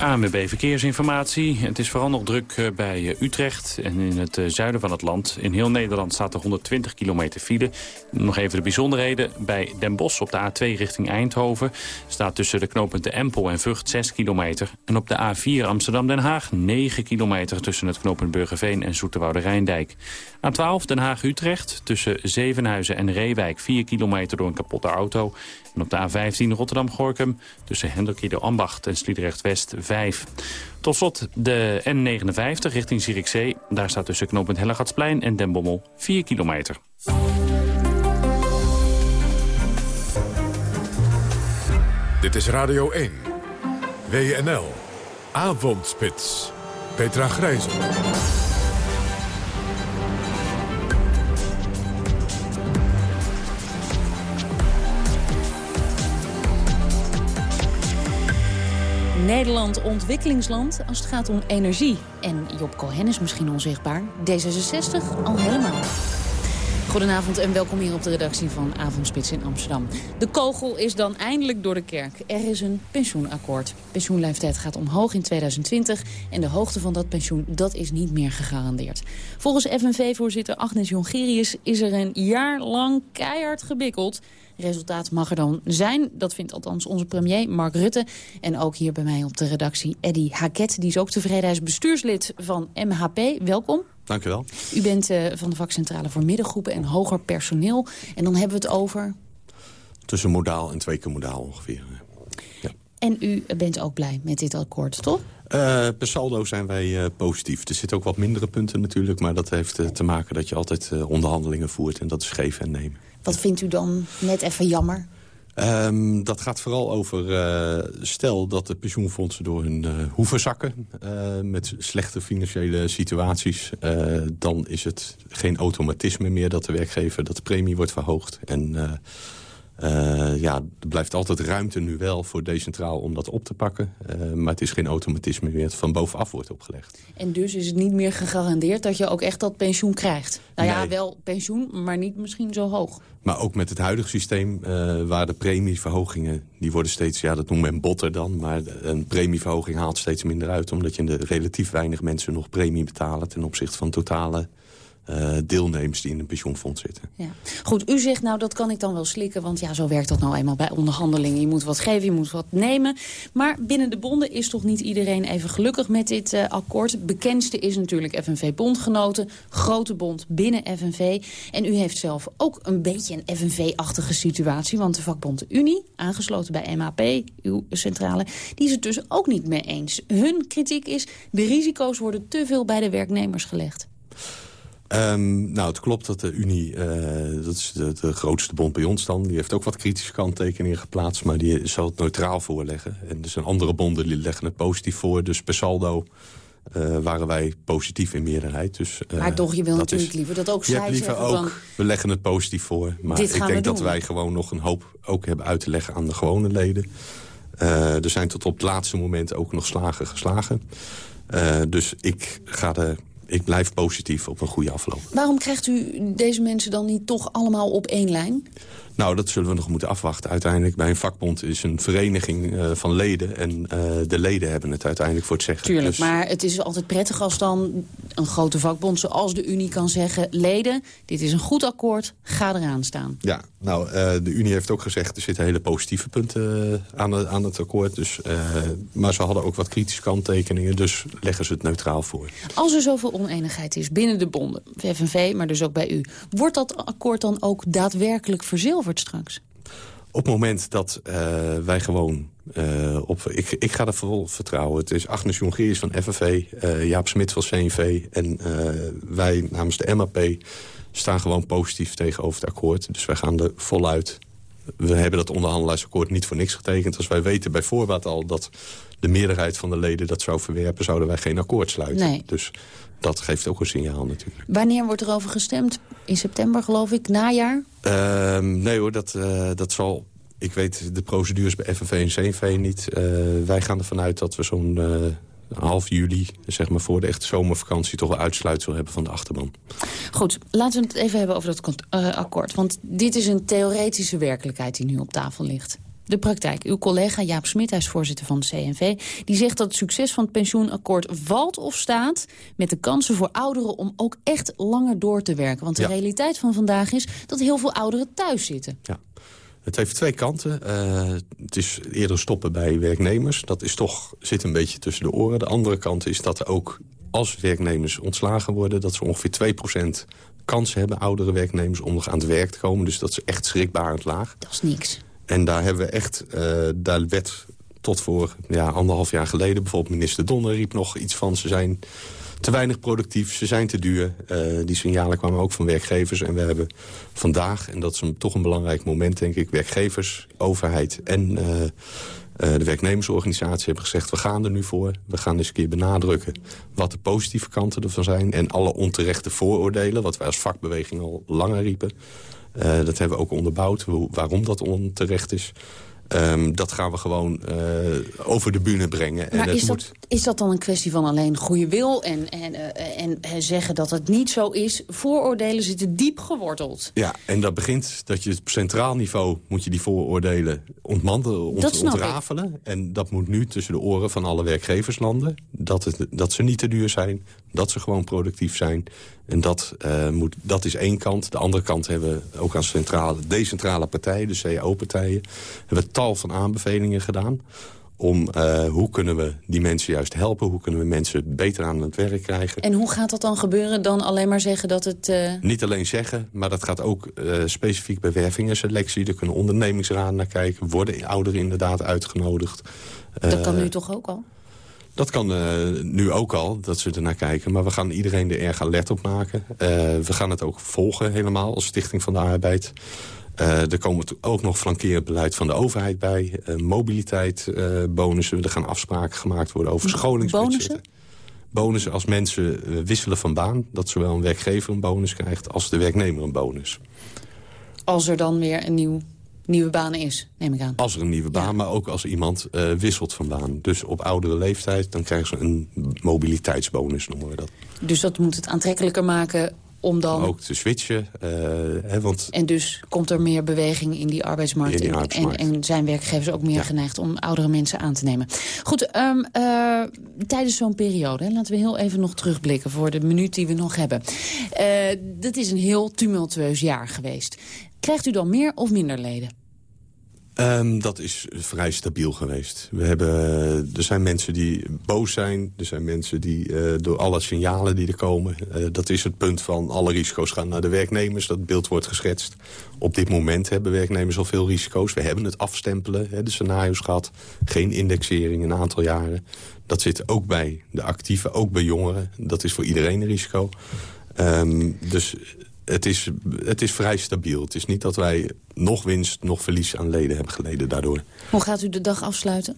ANWB Verkeersinformatie. Het is vooral nog druk eh, bij eh, Utrecht en in het eh, zuiden van het land. In heel Nederland staat er 120 kilometer file. Nog even de bijzonderheden. Bij Den Bosch op de A2 richting Eindhoven... staat tussen de knooppunten Empel en Vught 6 kilometer. En op de A4 Amsterdam-Den Haag 9 kilometer... tussen het knooppunt Burgerveen en Zoeterwoude-Rijndijk. A12 Den Haag-Utrecht tussen Zevenhuizen en Reewijk 4 kilometer door een kapotte auto... En op de A15 Rotterdam-Gorkum tussen Hendrikido Ambacht en Sliedrecht-West 5. Tot slot de N59 richting Zierikzee. Daar staat tussen knooppunt Hellegatsplein en Den Bommel 4 kilometer. Dit is Radio 1. WNL. Avondspits. Petra Grijzel. Nederland ontwikkelingsland als het gaat om energie. En Job Cohen is misschien onzichtbaar. D66 al helemaal. Goedenavond en welkom hier op de redactie van Avondspits in Amsterdam. De kogel is dan eindelijk door de kerk. Er is een pensioenakkoord. Pensioenleeftijd gaat omhoog in 2020 en de hoogte van dat pensioen dat is niet meer gegarandeerd. Volgens FNV-voorzitter Agnes Jongerius is er een jaar lang keihard gebikkeld. Resultaat mag er dan zijn. Dat vindt althans onze premier Mark Rutte. En ook hier bij mij op de redactie Eddy Haket. Die is ook tevredenheidsbestuurslid van MHP. Welkom. Dank u wel. U bent uh, van de vakcentrale voor middengroepen en hoger personeel. En dan hebben we het over... Tussen modaal en twee keer modaal ongeveer. Ja. En u bent ook blij met dit akkoord, toch? Uh, per saldo zijn wij uh, positief. Er zitten ook wat mindere punten natuurlijk. Maar dat heeft uh, te maken dat je altijd onderhandelingen voert. En dat is geven en nemen. Wat vindt u dan net even jammer? Um, dat gaat vooral over, uh, stel dat de pensioenfondsen door hun uh, hoeven zakken... Uh, met slechte financiële situaties... dan is het geen automatisme meer dat de werkgever dat de premie wordt verhoogd. En uh, ja, er blijft altijd ruimte nu wel voor decentraal om dat op te pakken. Uh, maar het is geen automatisme meer dat van bovenaf wordt opgelegd. En dus is het niet meer gegarandeerd dat je ook echt dat pensioen krijgt? Nou ja, nee. wel pensioen, maar niet misschien zo hoog. Maar ook met het huidige systeem, uh, waar de premieverhogingen... die worden steeds, ja, dat noemen men botter dan... maar een premieverhoging haalt steeds minder uit... omdat je de relatief weinig mensen nog premie betalen... ten opzichte van totale deelnemers die in een pensioenfonds zitten. Ja. Goed, u zegt nou dat kan ik dan wel slikken... want ja, zo werkt dat nou eenmaal bij onderhandelingen. Je moet wat geven, je moet wat nemen. Maar binnen de bonden is toch niet iedereen even gelukkig met dit uh, akkoord. Bekendste is natuurlijk FNV-bondgenoten. Grote bond binnen FNV. En u heeft zelf ook een beetje een FNV-achtige situatie... want de vakbond Unie, aangesloten bij MAP, uw centrale... die is het dus ook niet mee eens. Hun kritiek is, de risico's worden te veel bij de werknemers gelegd. Um, nou, het klopt dat de Unie, uh, dat is de, de, grootste bond bij ons dan... die heeft ook wat kritische kanttekeningen geplaatst... maar die zal het neutraal voorleggen. En er zijn andere bonden die leggen het positief voor. Dus per saldo uh, waren wij positief in meerderheid. Dus, uh, maar toch, je wil natuurlijk is, liever dat ook zij liever zeggen ook, van, we leggen het positief voor. Maar ik denk dat wij gewoon nog een hoop ook hebben uit te leggen aan de gewone leden. er zijn tot op het laatste moment ook nog slagen geslagen. dus ik ga er ik blijf positief op een goede afloop. Waarom krijgt u deze mensen dan niet toch allemaal op één lijn? Nou, dat zullen we nog moeten afwachten. Uiteindelijk bij een vakbond is een vereniging uh, van leden... en uh, de leden hebben het uiteindelijk voor het zeggen. Tuurlijk, dus... maar het is altijd prettig als dan een grote vakbond zoals de Unie kan zeggen... leden, dit is een goed akkoord, ga eraan staan. Ja, nou, uh, de Unie heeft ook gezegd... er zitten hele positieve punten aan, de, aan het akkoord. Dus, maar ze hadden ook wat kritische kanttekeningen... dus leggen ze het neutraal voor. Als er zoveel oneenigheid is binnen de bonden, FNV, maar dus ook bij u... wordt dat akkoord dan ook daadwerkelijk verzilverd? Straks? Op het moment dat uh, wij gewoon... Uh, op, ik, ik ga er vol vertrouwen. Het is Agnes Jongerius van FNV, uh, Jaap Smit van CNV... en wij namens de MAP staan gewoon positief tegenover het akkoord. Dus wij gaan er voluit. We hebben dat onderhandelaarsakkoord niet voor niks getekend. Als wij weten bij voorbaat al dat de meerderheid van de leden dat zou verwerpen... zouden wij geen akkoord sluiten. Nee. Dus dat geeft ook een signaal natuurlijk. Wanneer wordt er over gestemd? In september geloof ik, najaar? Uh, nee hoor, dat, uh, dat zal... Ik weet de procedures bij FNV en CNV niet. Uh, wij gaan ervan uit dat we zo'n uh, half juli, zeg maar voor de echte zomervakantie... toch wel uitsluitsel hebben van de achterban. Goed, laten we het even hebben over dat akkoord. Want dit is een theoretische werkelijkheid die nu op tafel ligt de praktijk. Uw collega Jaap Smit, hij is voorzitter van de CNV... die zegt dat het succes van het pensioenakkoord valt of staat... met de kansen voor ouderen om ook echt langer door te werken. Want de ja. realiteit van vandaag is dat heel veel ouderen thuis zitten. Ja. Het heeft twee kanten. Uh, het is eerder stoppen bij werknemers. Dat is toch, zit een beetje tussen de oren. De andere kant is dat er ook als werknemers ontslagen worden... dat ze ongeveer 2% kans hebben, oudere werknemers, om nog aan het werk te komen. Dus dat is echt schrikbarend laag. Dat is niks. En daar hebben we echt, uh, daar werd tot voor ja, anderhalf jaar geleden... bijvoorbeeld minister Donner riep nog iets van... ze zijn te weinig productief, ze zijn te duur. Uh, die signalen kwamen ook van werkgevers. En we hebben vandaag, en dat is een, toch een belangrijk moment denk ik... werkgevers, overheid en uh, de werknemersorganisatie hebben gezegd... we gaan er nu voor, we gaan eens een keer benadrukken... wat de positieve kanten ervan zijn... en alle onterechte vooroordelen, wat wij als vakbeweging al langer riepen... Uh, dat hebben we ook onderbouwd, hoe, waarom dat onterecht is. Ehm, dat gaan we gewoon uh, over de bühne brengen. Maar en is, moet... dat, is dat dan een kwestie van alleen goede wil en, en, uh, en zeggen dat het niet zo is? Vooroordelen zitten diep geworteld. Ja, en dat begint dat je op centraal niveau moet je die vooroordelen ontmantelen, ont, ontrafelen. Ik. En dat moet nu tussen de oren van alle werkgeverslanden. Dat, het, dat ze niet te duur zijn, dat ze gewoon productief zijn. En dat, uh, moet, dat is één kant. De andere kant hebben we ook aan centrale, decentrale partijen, de CAO-partijen... hebben we tal van aanbevelingen gedaan om uh, hoe kunnen we die mensen juist helpen... hoe kunnen we mensen beter aan het werk krijgen. En hoe gaat dat dan gebeuren? Dan alleen maar zeggen dat het... Uh... Niet alleen zeggen, maar dat gaat ook uh, specifiek bij werving en selectie. Er kunnen ondernemingsraden naar kijken. Worden ouderen inderdaad uitgenodigd. Dat kan nu toch ook al? Dat kan uh, nu ook al, dat ze er naar kijken. Maar we gaan iedereen er erg alert op maken. Uh, we gaan het ook volgen helemaal als Stichting van de Arbeid. Uh, er komen ook nog flankerend beleid van de overheid bij. mobiliteit, bonussen. Er gaan afspraken gemaakt worden over scholingsbudgetten. Bonussen als mensen wisselen van baan. Dat zowel een werkgever een bonus krijgt als de werknemer een bonus. Als er dan weer een nieuw nieuwe baan is, neem ik aan. Als er een nieuwe baan, ja. maar ook als iemand uh, wisselt van baan. Dus op oudere leeftijd, dan krijgen ze een mobiliteitsbonus, noemen we dat. Dus dat moet het aantrekkelijker maken om dan... Ook te switchen. Uh, hè, want... En dus komt er meer beweging in die arbeidsmarkt. In die arbeidsmarkt. En, en, zijn werkgevers ook meer ja. geneigd om oudere mensen aan te nemen. Goed, um, uh, tijdens zo'n periode, hè, laten we heel even nog terugblikken... voor de minuut die we nog hebben. Uh, dat is een heel tumultueus jaar geweest. Krijgt u dan meer of minder leden? Um, dat is vrij stabiel geweest. We hebben, er zijn mensen die boos zijn. Er zijn mensen die uh, door alle signalen die er komen... Uh, dat is het punt van alle risico's gaan naar de werknemers. Dat beeld wordt geschetst. Op dit moment hebben werknemers al veel risico's. We hebben het afstempelen, hè, de scenario's gehad. Geen indexering een aantal jaren. Dat zit ook bij de actieven, ook bij jongeren. Dat is voor iedereen een risico. Um, dus het is, het is vrij stabiel. Het is niet dat wij nog winst, nog verlies aan leden hebben geleden daardoor. Hoe gaat u de dag afsluiten?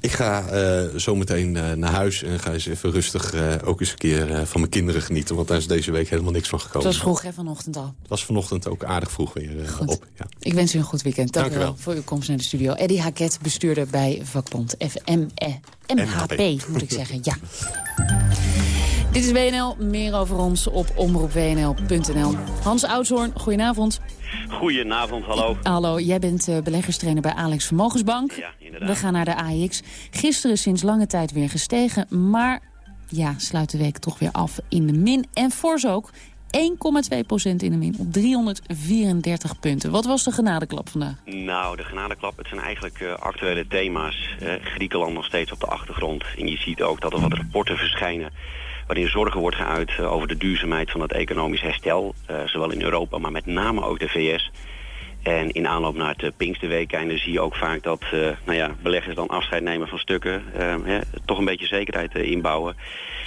Ik ga uh, zometeen uh, naar huis en ga eens even rustig uh, ook eens een keer van mijn kinderen genieten. Want daar is deze week helemaal niks van gekomen. Het was vroeg hè, vanochtend al? Het was vanochtend ook aardig vroeg weer op. Ja. Ik wens u een goed weekend. Dank, Dank u wel voor uw komst naar de studio. Eddie Haket, bestuurder bij vakbond FME, MHP, moet ik zeggen. Ja. Dit is WNL. Meer over ons op omroepwnl.nl. Hans Oudshoorn, goedenavond. Goedenavond, hallo. Hallo, jij bent uh, beleggerstrainer bij Alex Vermogensbank. Ja, inderdaad. We gaan naar de AX. Gisteren sinds lange tijd weer gestegen, maar ja, sluit de week toch weer af in de min. En fors ook, 1,2% in de min op 334 punten. Wat was de genadeklap vandaag? Nou, de genadeklap, het zijn eigenlijk uh, actuele thema's. Uh, Griekenland nog steeds op de achtergrond. En je ziet ook dat er wat rapporten verschijnen waarin zorgen wordt geuit uh, over de duurzaamheid van het economisch herstel. Uh, zowel in Europa, maar met name ook de VS. En in aanloop naar het uh, Pinksterweekende zie je ook vaak dat nou ja, beleggers dan afscheid nemen van stukken. Toch een beetje zekerheid inbouwen.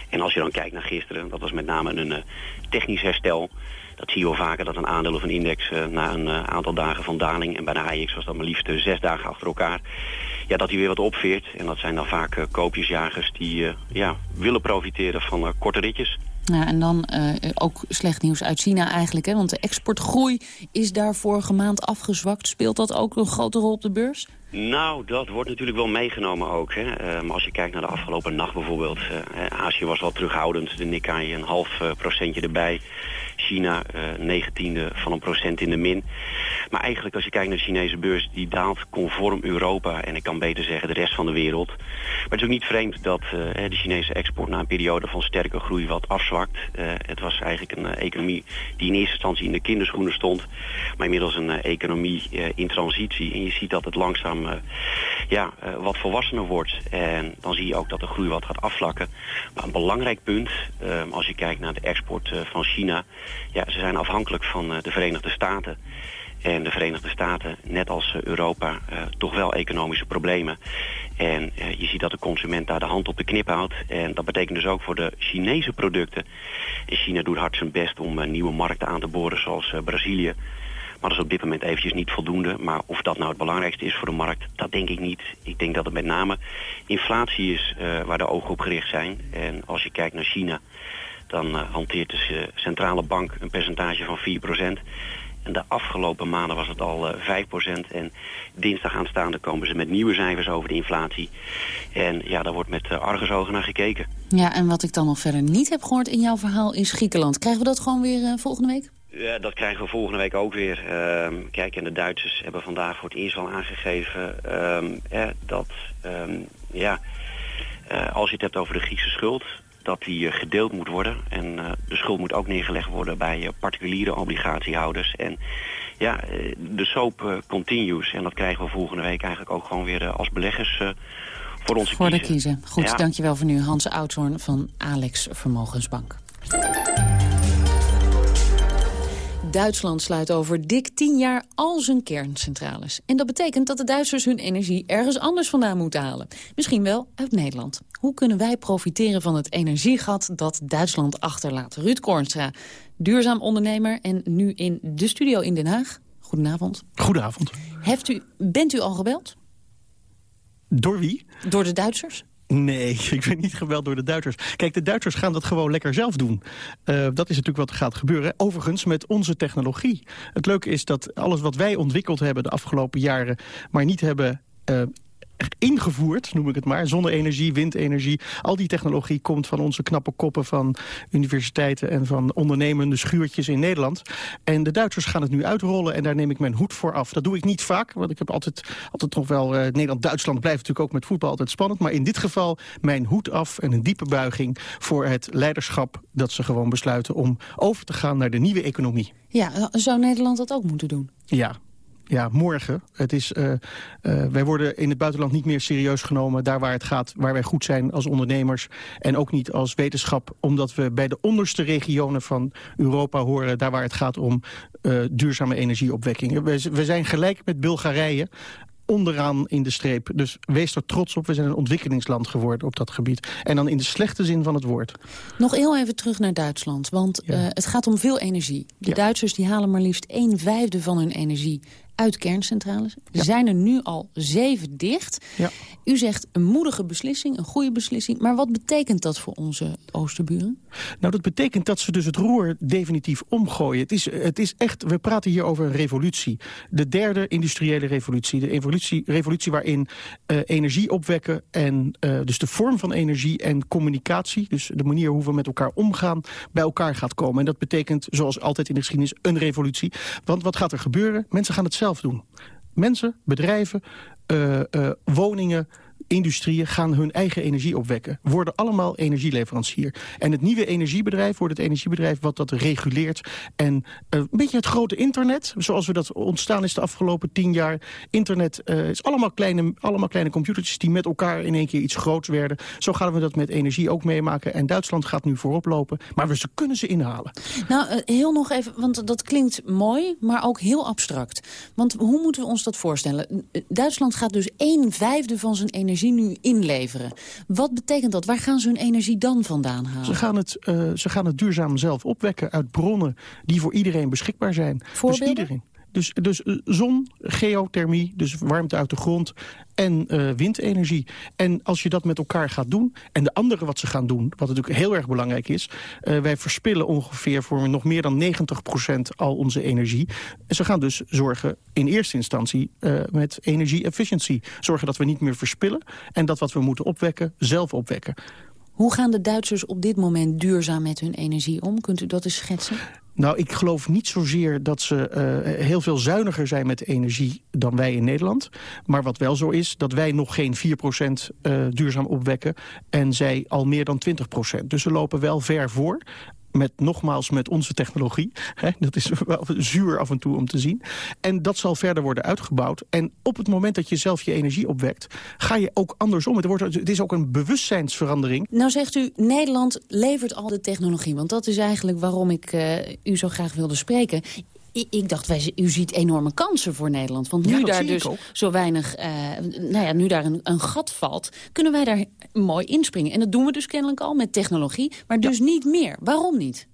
En als je dan kijkt naar gisteren, dat was met name een technisch herstel. Dat zie je wel vaker dat een aandeel of een index na een aantal dagen van daling... en bij de AX was dat maar liefst zes dagen achter elkaar ja, dat hij weer wat opveert. En dat zijn dan vaak uh, koopjesjagers die uh, ja, willen profiteren van uh, korte ritjes. Ja, en dan ook slecht nieuws uit China eigenlijk. Hè? Want de exportgroei is daar vorige maand afgezwakt. Speelt dat ook een grote rol op de beurs? Nou, dat wordt natuurlijk wel meegenomen ook. Hè. Maar als je kijkt naar de afgelopen nacht bijvoorbeeld. Uh, Azië was wel terughoudend. De Nikkei een half uh, procentje erbij. China negentiende van een procent in de min. Maar eigenlijk als je kijkt naar de Chinese beurs... die daalt conform Europa en ik kan beter zeggen de rest van de wereld. Maar het is ook niet vreemd dat de Chinese export... na een periode van sterke groei wat afzwakt. het was eigenlijk een economie die in eerste instantie in de kinderschoenen stond. Maar inmiddels een economie in transitie. En je ziet dat het langzaam uh, ja, uh, wat volwassener wordt. En dan zie je ook dat de groei wat gaat afvlakken. Maar een belangrijk punt, uh, als je kijkt naar de export van China... ja, ze zijn afhankelijk van de Verenigde Staten. En de Verenigde Staten, net als Europa, toch wel economische problemen. En je ziet dat de consument daar de hand op de knip houdt. En dat betekent dus ook voor de Chinese producten. En China doet hard zijn best om nieuwe markten aan te boren, zoals Brazilië. Maar dat is op dit moment eventjes niet voldoende. Maar of dat nou het belangrijkste is voor de markt, dat denk ik niet. Ik denk dat het met name inflatie is uh, waar de ogen op gericht zijn. En als je kijkt naar China, dan hanteert de centrale bank een percentage van 4%. En de afgelopen maanden was het al uh, 5%. En dinsdag aanstaande komen ze met nieuwe cijfers over de inflatie. En ja, daar wordt met uh, argusogen naar gekeken. Ja, en wat ik dan nog verder niet heb gehoord in jouw verhaal is Griekenland. Krijgen we dat gewoon weer volgende week? Ja, dat krijgen we volgende week ook weer. Uh, kijk, en de Duitsers hebben vandaag voor het eerst al aangegeven um, eh, dat, um, ja, uh, als je het hebt over de Griekse schuld, dat die gedeeld moet worden. En de schuld moet ook neergelegd worden bij particuliere obligatiehouders. En ja, de soap continues. En dat krijgen we volgende week eigenlijk ook gewoon weer als beleggers voor ons Voor de kiezen. Goed, ja. dankjewel voor nu. Hans Oudhoorn van Alex Vermogensbank. Duitsland sluit over dik tien jaar al zijn kerncentrales. En dat betekent dat de Duitsers hun energie ergens anders vandaan moeten halen. Misschien wel uit Nederland. Hoe kunnen wij profiteren van het energiegat dat Duitsland achterlaat? Ruud Kornstra, duurzaam ondernemer en nu in de studio in Den Haag. Goedenavond. Goedenavond. Heeft u, bent u al gebeld? Door wie? Door de Duitsers? Nee, ik ben niet gebeld door de Duitsers. Kijk, de Duitsers gaan dat gewoon lekker zelf doen. Uh, dat is natuurlijk wat er gaat gebeuren. Overigens met onze technologie. Het leuke is dat alles wat wij ontwikkeld hebben de afgelopen jaren... maar niet hebben uh, ingevoerd, noem ik het maar. Zonne-energie, windenergie, al die technologie komt van onze knappe koppen van universiteiten en van ondernemende schuurtjes in Nederland. En de Duitsers gaan het nu uitrollen en daar neem ik mijn hoed voor af. Dat doe ik niet vaak, want ik heb altijd, altijd nog wel... Uh, Nederland-Duitsland blijft natuurlijk ook met voetbal altijd spannend. Maar in dit geval mijn hoed af en een diepe buiging voor het leiderschap dat ze gewoon besluiten om over te gaan naar de nieuwe economie. Ja, zou Nederland dat ook moeten doen? Ja, ja, morgen. Het is, uh, uh, wij worden in het buitenland niet meer serieus genomen... daar waar het gaat, waar wij goed zijn als ondernemers... en ook niet als wetenschap, omdat we bij de onderste regionen van Europa horen... daar waar het gaat om uh, duurzame energieopwekking. We, we zijn gelijk met Bulgarije onderaan in de streep. Dus wees er trots op. We zijn een ontwikkelingsland geworden op dat gebied. En dan in de slechte zin van het woord. Nog heel even terug naar Duitsland. Want ja. uh, het gaat om veel energie. De ja. Duitsers die halen maar liefst een vijfde van hun energie uit kerncentrales. Er ja. zijn er nu al zeven dicht. Ja. U zegt een moedige beslissing, een goede beslissing. Maar wat betekent dat voor onze oosterburen? Nou, dat betekent dat ze dus het roer definitief omgooien. Het is, het is echt, we praten hier over een revolutie. De derde industriële revolutie. De revolutie, revolutie waarin uh, energie opwekken en uh, dus de vorm van energie en communicatie... dus de manier hoe we met elkaar omgaan, bij elkaar gaat komen. En dat betekent, zoals altijd in de geschiedenis, een revolutie. Want wat gaat er gebeuren? Mensen gaan het zelf doen. Mensen, bedrijven, uh, uh, woningen, industrieën gaan hun eigen energie opwekken. Worden allemaal energieleverancier. En het nieuwe energiebedrijf wordt het energiebedrijf wat dat reguleert. En uh, een beetje het grote internet, zoals we dat ontstaan is de afgelopen tien jaar. Internet uh, is allemaal kleine, allemaal kleine computertjes die met elkaar in één keer iets groots werden. Zo gaan we dat met energie ook meemaken. En Duitsland gaat nu voorop lopen. Maar we kunnen ze inhalen. Nou, uh, heel nog even, want dat klinkt mooi, maar ook heel abstract. Want hoe moeten we ons dat voorstellen? Duitsland gaat dus een vijfde van zijn energie nu inleveren. Wat betekent dat? Waar gaan ze hun energie dan vandaan halen? Ze gaan het, uh, ze gaan het duurzaam zelf opwekken uit bronnen die voor iedereen beschikbaar zijn. Voorbeelden? Dus iedereen. Dus, dus zon, geothermie, dus warmte uit de grond en uh, windenergie. En als je dat met elkaar gaat doen... en de andere wat ze gaan doen, wat natuurlijk heel erg belangrijk is... Uh, wij verspillen ongeveer voor nog meer dan 90% al onze energie. En ze gaan dus zorgen in eerste instantie met energie-efficiency. Zorgen dat we niet meer verspillen... en dat wat we moeten opwekken, zelf opwekken. Hoe gaan de Duitsers op dit moment duurzaam met hun energie om? Kunt u dat eens schetsen? Nou, ik geloof niet zozeer dat ze uh, heel veel zuiniger zijn met energie dan wij in Nederland. Maar wat wel zo is, dat wij nog geen 4% uh, duurzaam opwekken en zij al meer dan 20%. Dus ze lopen wel ver voor met nogmaals met onze technologie. Hè, dat is wel zuur af en toe om te zien. En dat zal verder worden uitgebouwd. En op het moment dat je zelf je energie opwekt... ga je ook andersom. Het, wordt, het is ook een bewustzijnsverandering. Nou zegt u, Nederland levert al de technologie. Want dat is eigenlijk waarom ik uh, u zo graag wilde spreken. Ik, ik dacht, wij, u ziet enorme kansen voor Nederland. Want nu ja, daar dus zo weinig, uh, nou ja, nu daar een, een, gat valt, kunnen wij daar mooi inspringen. En dat doen we dus kennelijk al met technologie, maar dus ja. niet meer. Waarom niet?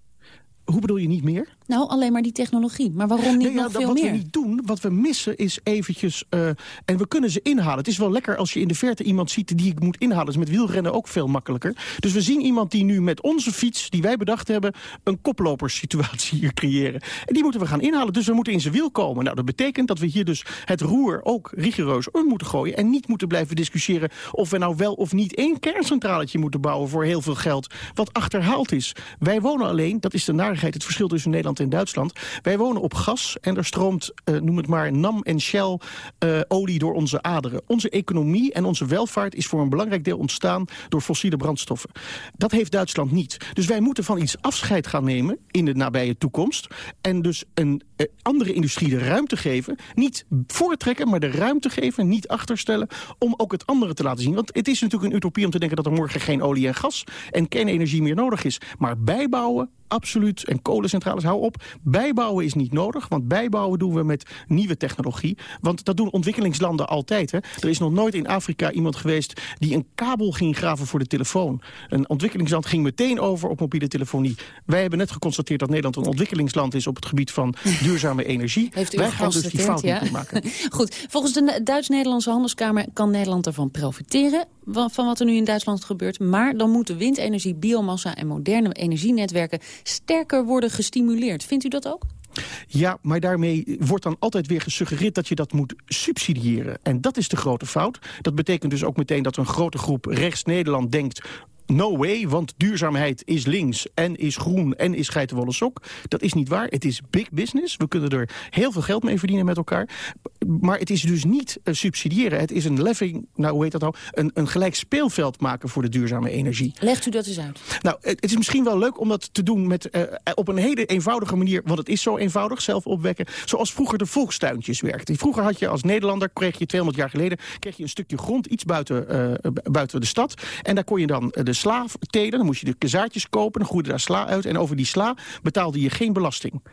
Hoe bedoel je niet meer? Nou, alleen maar die technologie. Maar waarom niet Nee, ja, nog veel wat meer? we niet doen, wat we missen is eventjes... eh, en we kunnen ze inhalen. Het is wel lekker als je in de verte iemand ziet die ik moet inhalen. Dat is met wielrennen ook veel makkelijker. Dus we zien iemand die nu met onze fiets, die wij bedacht hebben... een koploperssituatie hier creëren. En die moeten we gaan inhalen. Dus we moeten in zijn wiel komen. Nou, dat betekent dat we hier dus het roer ook rigoureus om moeten gooien... en niet moeten blijven discussiëren of we nou wel of niet één kerncentraletje moeten bouwen... voor heel veel geld, wat achterhaald is. Wij wonen alleen, dat is de narigheid, het verschil tussen Nederland en Duitsland. Wij wonen op gas en er stroomt, eh, noem het maar, NAM en Shell eh, olie door onze aderen. Onze economie en onze welvaart is voor een belangrijk deel ontstaan door fossiele brandstoffen. Dat heeft Duitsland niet. Dus wij moeten van iets afscheid gaan nemen in de nabije toekomst. En dus een eh, andere industrie de ruimte geven. Niet voortrekken, maar de ruimte geven, niet achterstellen. Om ook het andere te laten zien. Want het is natuurlijk een utopie om te denken dat er morgen geen olie en gas en kernenergie meer nodig is. Maar bijbouwen, absoluut. En kolencentrales, hou op. Bijbouwen is niet nodig, want bijbouwen doen we met nieuwe technologie. Want dat doen ontwikkelingslanden altijd. Hè. Er is nog nooit in Afrika iemand geweest die een kabel ging graven voor de telefoon. Een ontwikkelingsland ging meteen over op mobiele telefonie. Wij hebben net geconstateerd dat Nederland een ontwikkelingsland is op het gebied van duurzame energie. Heeft u Wij gaan dus die fout niet ja. meer maken. Goed, volgens de Duits-Nederlandse Handelskamer kan Nederland ervan profiteren van wat er nu in Duitsland gebeurt. Maar dan moeten windenergie, biomassa en moderne energienetwerken sterker worden gestimuleerd. Vindt u dat ook? Ja, maar daarmee wordt dan altijd weer gesuggereerd dat je dat moet subsidiëren. En dat is de grote fout. Dat betekent dus ook meteen dat een grote groep rechts-Nederland denkt... No way, want duurzaamheid is links en is groen en is geitenwolle sok. Dat is niet waar. Het is big business. We kunnen er heel veel geld mee verdienen met elkaar. Maar het is dus niet eh, subsidiëren. Het is een leffing, nou hoe heet dat nou? Een, een gelijk speelveld maken voor de duurzame energie. Legt u dat eens uit. Nou, het het is misschien wel leuk om dat te doen met, eh, op een hele eenvoudige manier. Want het is zo eenvoudig, zelf opwekken. Zoals vroeger de volkstuintjes werkten. Vroeger had je als Nederlander, kreeg je 200 jaar geleden... kreeg je een stukje grond iets buiten, eh, bu- buiten de stad. En daar kon je dan de sla telen. Dan moest je de zaadjes kopen, dan groeide daar sla uit. En over die sla betaalde je geen belasting.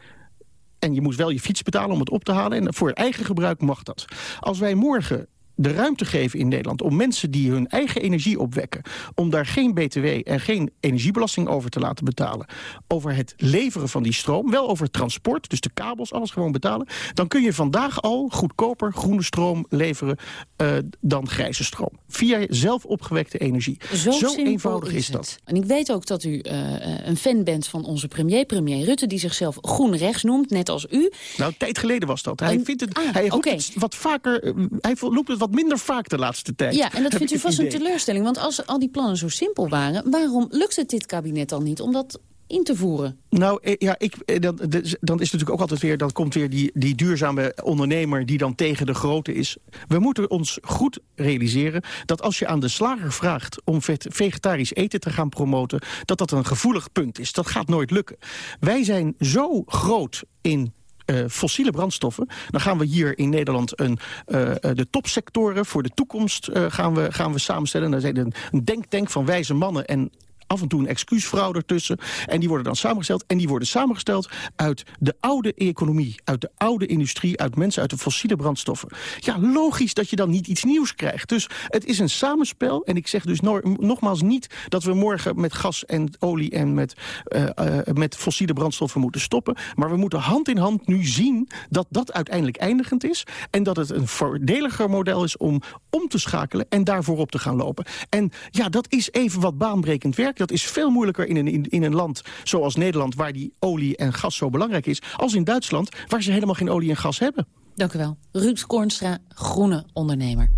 En je moest wel je fiets betalen om het op te halen. En voor eigen gebruik mag dat. Als wij morgen de ruimte geven in Nederland om mensen die hun eigen energie opwekken... om daar geen btw en geen energiebelasting over te laten betalen... over het leveren van die stroom, wel over transport... dus de kabels, alles gewoon betalen... dan kun je vandaag al goedkoper groene stroom leveren eh, dan grijze stroom. Via zelf opgewekte energie. Zo, eenvoudig is, dat. En ik weet ook dat u eh, eh, een fan bent van onze premier, premier Rutte... die zichzelf groen rechts noemt, net als u. Nou, een tijd geleden was dat. Hij, En- vindt het, Ah, hij roept oké. het wat vaker, hij roept het wat minder vaak de laatste tijd. Ja, en dat vindt u vast een teleurstelling. Want als al die plannen zo simpel waren... waarom lukt het dit kabinet dan niet om dat in te voeren? Nou, eh, ja, ik, eh, dan, dan is het natuurlijk ook altijd weer... dan komt weer die, die duurzame ondernemer die dan tegen de grote is. We moeten ons goed realiseren dat als je aan de slager vraagt... om vegetarisch eten te gaan promoten... dat dat een gevoelig punt is. Dat gaat nooit lukken. Wij zijn zo groot in eh, fossiele brandstoffen. Dan gaan we hier in Nederland een, eh, de topsectoren voor de toekomst eh, gaan, we, gaan we samenstellen. Daar zijn een, een denktank van wijze mannen en af en toe een excuusvrouw ertussen. En die worden dan samengesteld. En die worden samengesteld uit de oude economie, uit de oude industrie, uit mensen uit de fossiele brandstoffen. Ja, logisch dat je dan niet iets nieuws krijgt. Dus het is een samenspel. En ik zeg dus no- nogmaals niet dat we morgen met gas en olie en met, eh, eh, met fossiele brandstoffen moeten stoppen. Maar we moeten hand in hand nu zien dat dat uiteindelijk eindigend is. En dat het een voordeliger model is om om te schakelen en daarvoor op te gaan lopen. En ja, dat is even wat baanbrekend werk. Dat is veel moeilijker in een, in, in een land zoals Nederland... waar die olie en gas zo belangrijk is... als in Duitsland, waar ze helemaal geen olie en gas hebben. Dank u wel. Ruud Kornstra, groene ondernemer.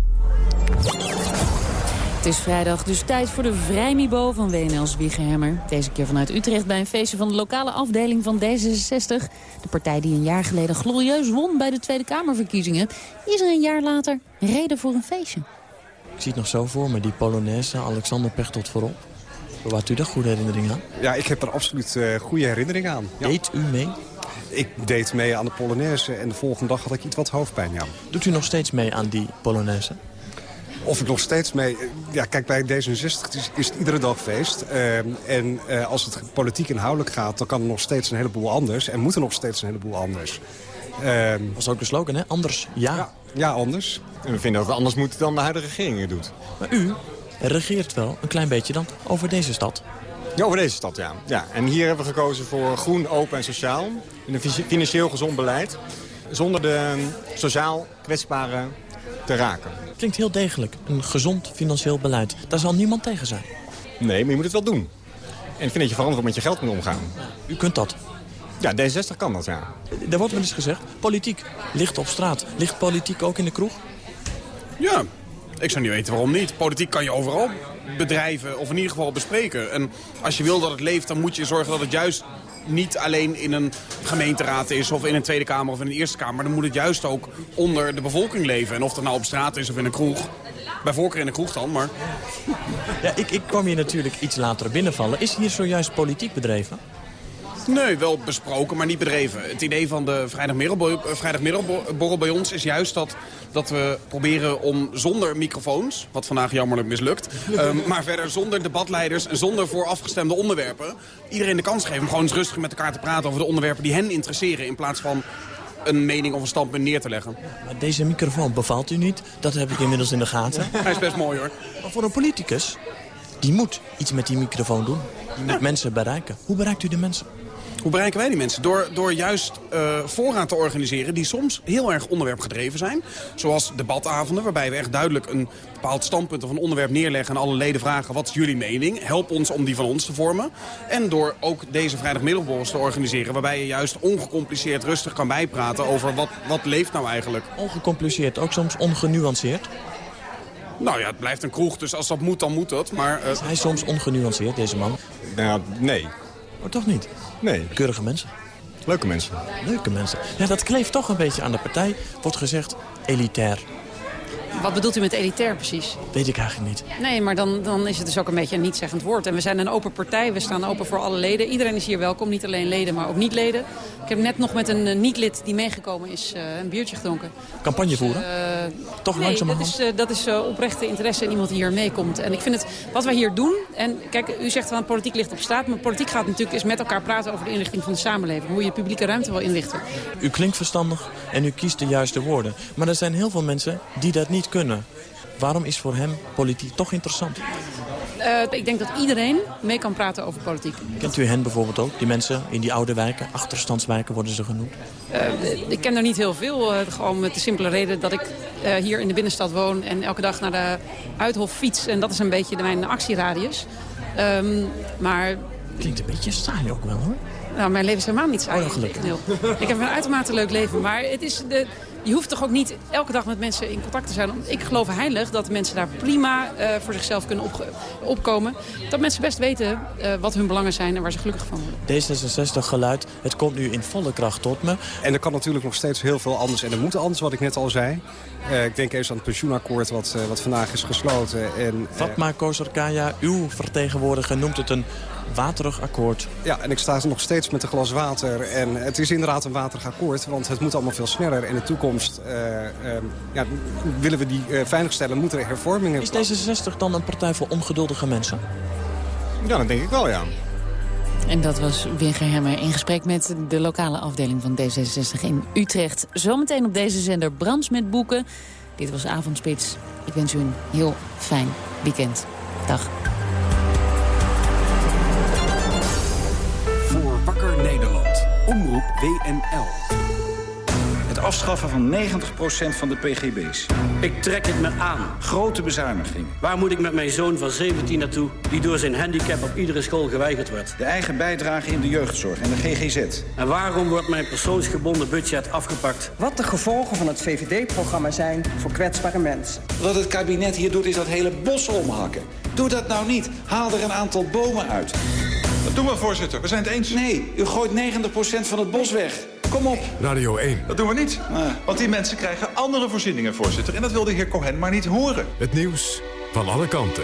Het is vrijdag, dus tijd voor de Vrijmibo van WNL Zwiegerhemmer. Deze keer vanuit Utrecht bij een feestje van de lokale afdeling van D66. De partij die een jaar geleden glorieus won bij de Tweede Kamerverkiezingen... is er een jaar later reden voor een feestje. Ik zie het nog zo voor me, die Polonaise, Alexander Pechtold voorop. Bewaart u daar goede herinneringen aan? Ja, ik heb er absoluut eh, goede herinneringen aan. Ja. Deed u mee? Ik deed mee aan de Polonaise en de volgende dag had ik iets wat hoofdpijn, ja. Doet u nog steeds mee aan die Polonaise? Of ik nog steeds mee... eh, Ja, kijk, bij D66 is, is het iedere dag feest. Eh, en eh, als het politiek inhoudelijk gaat, dan kan er nog steeds een heleboel anders. En moet er nog steeds een heleboel anders. Uh, Dat was ook de slogan, hè? Anders, ja. ja. Ja, anders. En we vinden dat het anders moet dan de huidige regering het doet. Maar u regeert wel een klein beetje dan over deze stad. Ja, over deze stad, ja. ja. En hier hebben we gekozen voor groen, open en sociaal. een financieel gezond beleid. Zonder de sociaal kwetsbaren te raken. Klinkt heel degelijk. Een gezond financieel beleid. Daar zal niemand tegen zijn. Nee, maar je moet het wel doen. En ik vind dat je verantwoord met je geld moet omgaan. U kunt dat? Ja, D66 kan dat, ja. Er wordt wel eens gezegd, politiek ligt op straat. Ligt politiek ook in de kroeg? Ja, ik zou niet weten waarom niet. Politiek kan je overal bedrijven, of in ieder geval bespreken. En als je wil dat het leeft, dan moet je zorgen dat het juist niet alleen in een gemeenteraad is... of in een Tweede Kamer of in een Eerste Kamer. Dan moet het juist ook onder de bevolking leven. En of dat nou op straat is of in een kroeg. Bij voorkeur in een kroeg dan, maar... Ja, ik, ik kwam hier natuurlijk iets later binnenvallen. Is hier zojuist politiek bedreven? Nee, wel besproken, maar niet bedreven. Het idee van de vrijdagmiddelborrel bij ons is juist dat, dat we proberen om zonder microfoons... wat vandaag jammerlijk mislukt... um, maar verder zonder debatleiders en zonder voorafgestemde onderwerpen... iedereen de kans geven om gewoon eens rustig met elkaar te praten... over de onderwerpen die hen interesseren... in plaats van een mening of een standpunt neer te leggen. Maar deze microfoon bevalt u niet? Dat heb ik inmiddels in de gaten. Hij is best mooi hoor. Maar voor een politicus, die moet iets met die microfoon doen. Die moet mensen bereiken. Hoe bereikt u de mensen? Hoe bereiken wij die mensen? Door, door juist uh, voorraad te organiseren die soms heel erg onderwerpgedreven zijn. Zoals debatavonden, waarbij we echt duidelijk een bepaald standpunt of een onderwerp neerleggen... en alle leden vragen, wat is jullie mening? Help ons om die van ons te vormen. En door ook deze vrijdagmiddelborrels te organiseren... waarbij je juist ongecompliceerd rustig kan bijpraten over wat, wat leeft nou eigenlijk. Ongecompliceerd, ook soms ongenuanceerd? Nou ja, het blijft een kroeg, dus als dat moet, dan moet dat. Maar, uh... Is hij soms ongenuanceerd, deze man? Nou, nee. Maar toch niet? Nee. Keurige mensen. Leuke mensen. Leuke mensen. Ja, dat kleeft toch een beetje aan de partij. Wordt gezegd elitair. Wat bedoelt u met elitair precies? Weet ik eigenlijk niet. Nee, maar dan, dan is het dus ook een beetje een niet-zeggend woord. En we zijn een open partij, we staan open voor alle leden. Iedereen is hier welkom, niet alleen leden, maar ook niet-leden. Ik heb net nog met een uh, niet-lid die meegekomen is uh, een biertje gedronken. Campagne voeren? Dus, uh, Toch nee, langzamerhand? dat is, dat is oprechte interesse in iemand die hier meekomt. En ik vind het, wat wij hier doen... En kijk, u zegt van politiek ligt op straat. Maar politiek gaat natuurlijk is met elkaar praten over de inrichting van de samenleving. Hoe je publieke ruimte wil inrichten. U klinkt verstandig en u kiest de juiste woorden. Maar er zijn heel veel mensen die dat niet kunnen. Waarom is voor hem politiek toch interessant? Uh, ik denk dat iedereen mee kan praten over politiek. Kent u hen bijvoorbeeld ook? Die mensen in die oude wijken, achterstandswijken worden ze genoemd? Uh, ik ken er niet heel veel. Uh, gewoon met de simpele reden dat ik hier in de binnenstad woon... en elke dag naar de Uithof fiets. En dat is een beetje mijn actieradius. Um, maar... Klinkt een beetje saai ook wel, hoor. Nou, mijn leven is helemaal niet saai. Oh, gelukkig. Ik heb een uitermate leuk leven. Maar het is de, je hoeft toch ook niet elke dag met mensen in contact te zijn. Ik geloof heilig dat mensen daar prima uh, voor zichzelf kunnen op, opkomen. Dat mensen best weten uh, wat hun belangen zijn en waar ze gelukkig van worden. D66-geluid, het komt nu in volle kracht tot me. En er kan natuurlijk nog steeds heel veel anders. En er moet anders, wat ik net al zei. Uh, ik denk eens aan het pensioenakkoord wat, wat vandaag is gesloten. En, Fatma Kozarkaya, uw vertegenwoordiger, noemt het een waterig akkoord. Ja, en ik sta nog steeds met een glas water. En het is inderdaad een waterig akkoord, want het moet allemaal veel sneller. In de toekomst uh, uh, ja, willen we die uh, veiligstellen, moeten er hervormingen... Is D66 dan een partij voor ongeduldige mensen? Ja, dat denk ik wel, ja. En dat was Wigger Hemmer in gesprek met de lokale afdeling van D66 in Utrecht. Zometeen op deze zender Brands met boeken. Dit was Avondspits. Ik wens u een heel fijn weekend. Dag. Omroep WNL. Het afschaffen van 90% van de pgb's. Ik trek het me aan. Grote bezuiniging. Waar moet ik met mijn zoon van 17 naartoe... die door zijn handicap op iedere school geweigerd wordt? De eigen bijdrage in de jeugdzorg en de GGZ. En waarom wordt mijn persoonsgebonden budget afgepakt? Wat de gevolgen van het VVD-programma zijn voor kwetsbare mensen. Wat het kabinet hier doet is dat hele bos omhakken. Doe dat nou niet. Haal er een aantal bomen uit. Dat doen we, voorzitter. We zijn het eens. Nee, u gooit 90% van het bos weg. Kom op. Radio 1. Dat doen we niet. Nee. Want die mensen krijgen andere voorzieningen, voorzitter. En dat wil de heer Cohen maar niet horen. Het nieuws van alle kanten.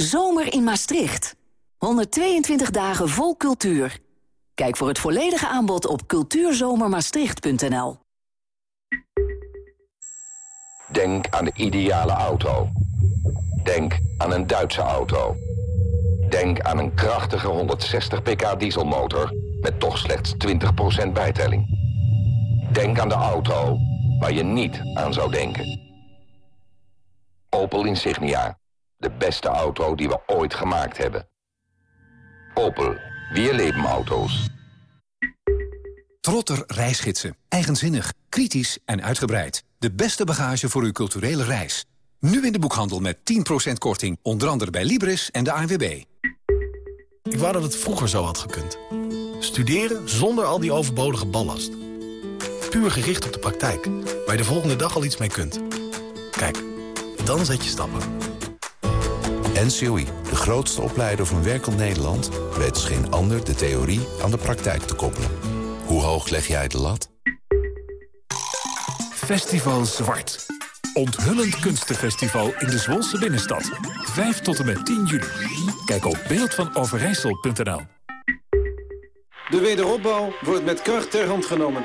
Zomer in Maastricht. 122 dagen vol cultuur. Kijk voor het volledige aanbod op cultuurzomermaastricht.nl. Denk aan de ideale auto. Denk aan een Duitse auto. Denk aan een krachtige 160 pk dieselmotor met toch slechts 20% bijtelling. Denk aan de auto waar je niet aan zou denken. Opel Insignia. De beste auto die we ooit gemaakt hebben. Opel. Weer leven auto's. Trotter reisgidsen. Eigenzinnig, kritisch en uitgebreid. De beste bagage voor uw culturele reis. Nu in de boekhandel met 10% korting. Onder andere bij Libris en de ANWB. Ik wou dat het vroeger zo had gekund. Studeren zonder al die overbodige ballast. Puur gericht op de praktijk, waar je de volgende dag al iets mee kunt. Kijk, dan zet je stappen. NCOI, de grootste opleider van werkend Nederland... weet als geen ander de theorie aan de praktijk te koppelen. Hoe hoog leg jij de lat? Festival Zwart. Onthullend kunstenfestival in de Zwolse binnenstad. 5 tot en met 10 juli. Kijk op beeldvanoverijssel.nl De wederopbouw wordt met kracht ter hand genomen.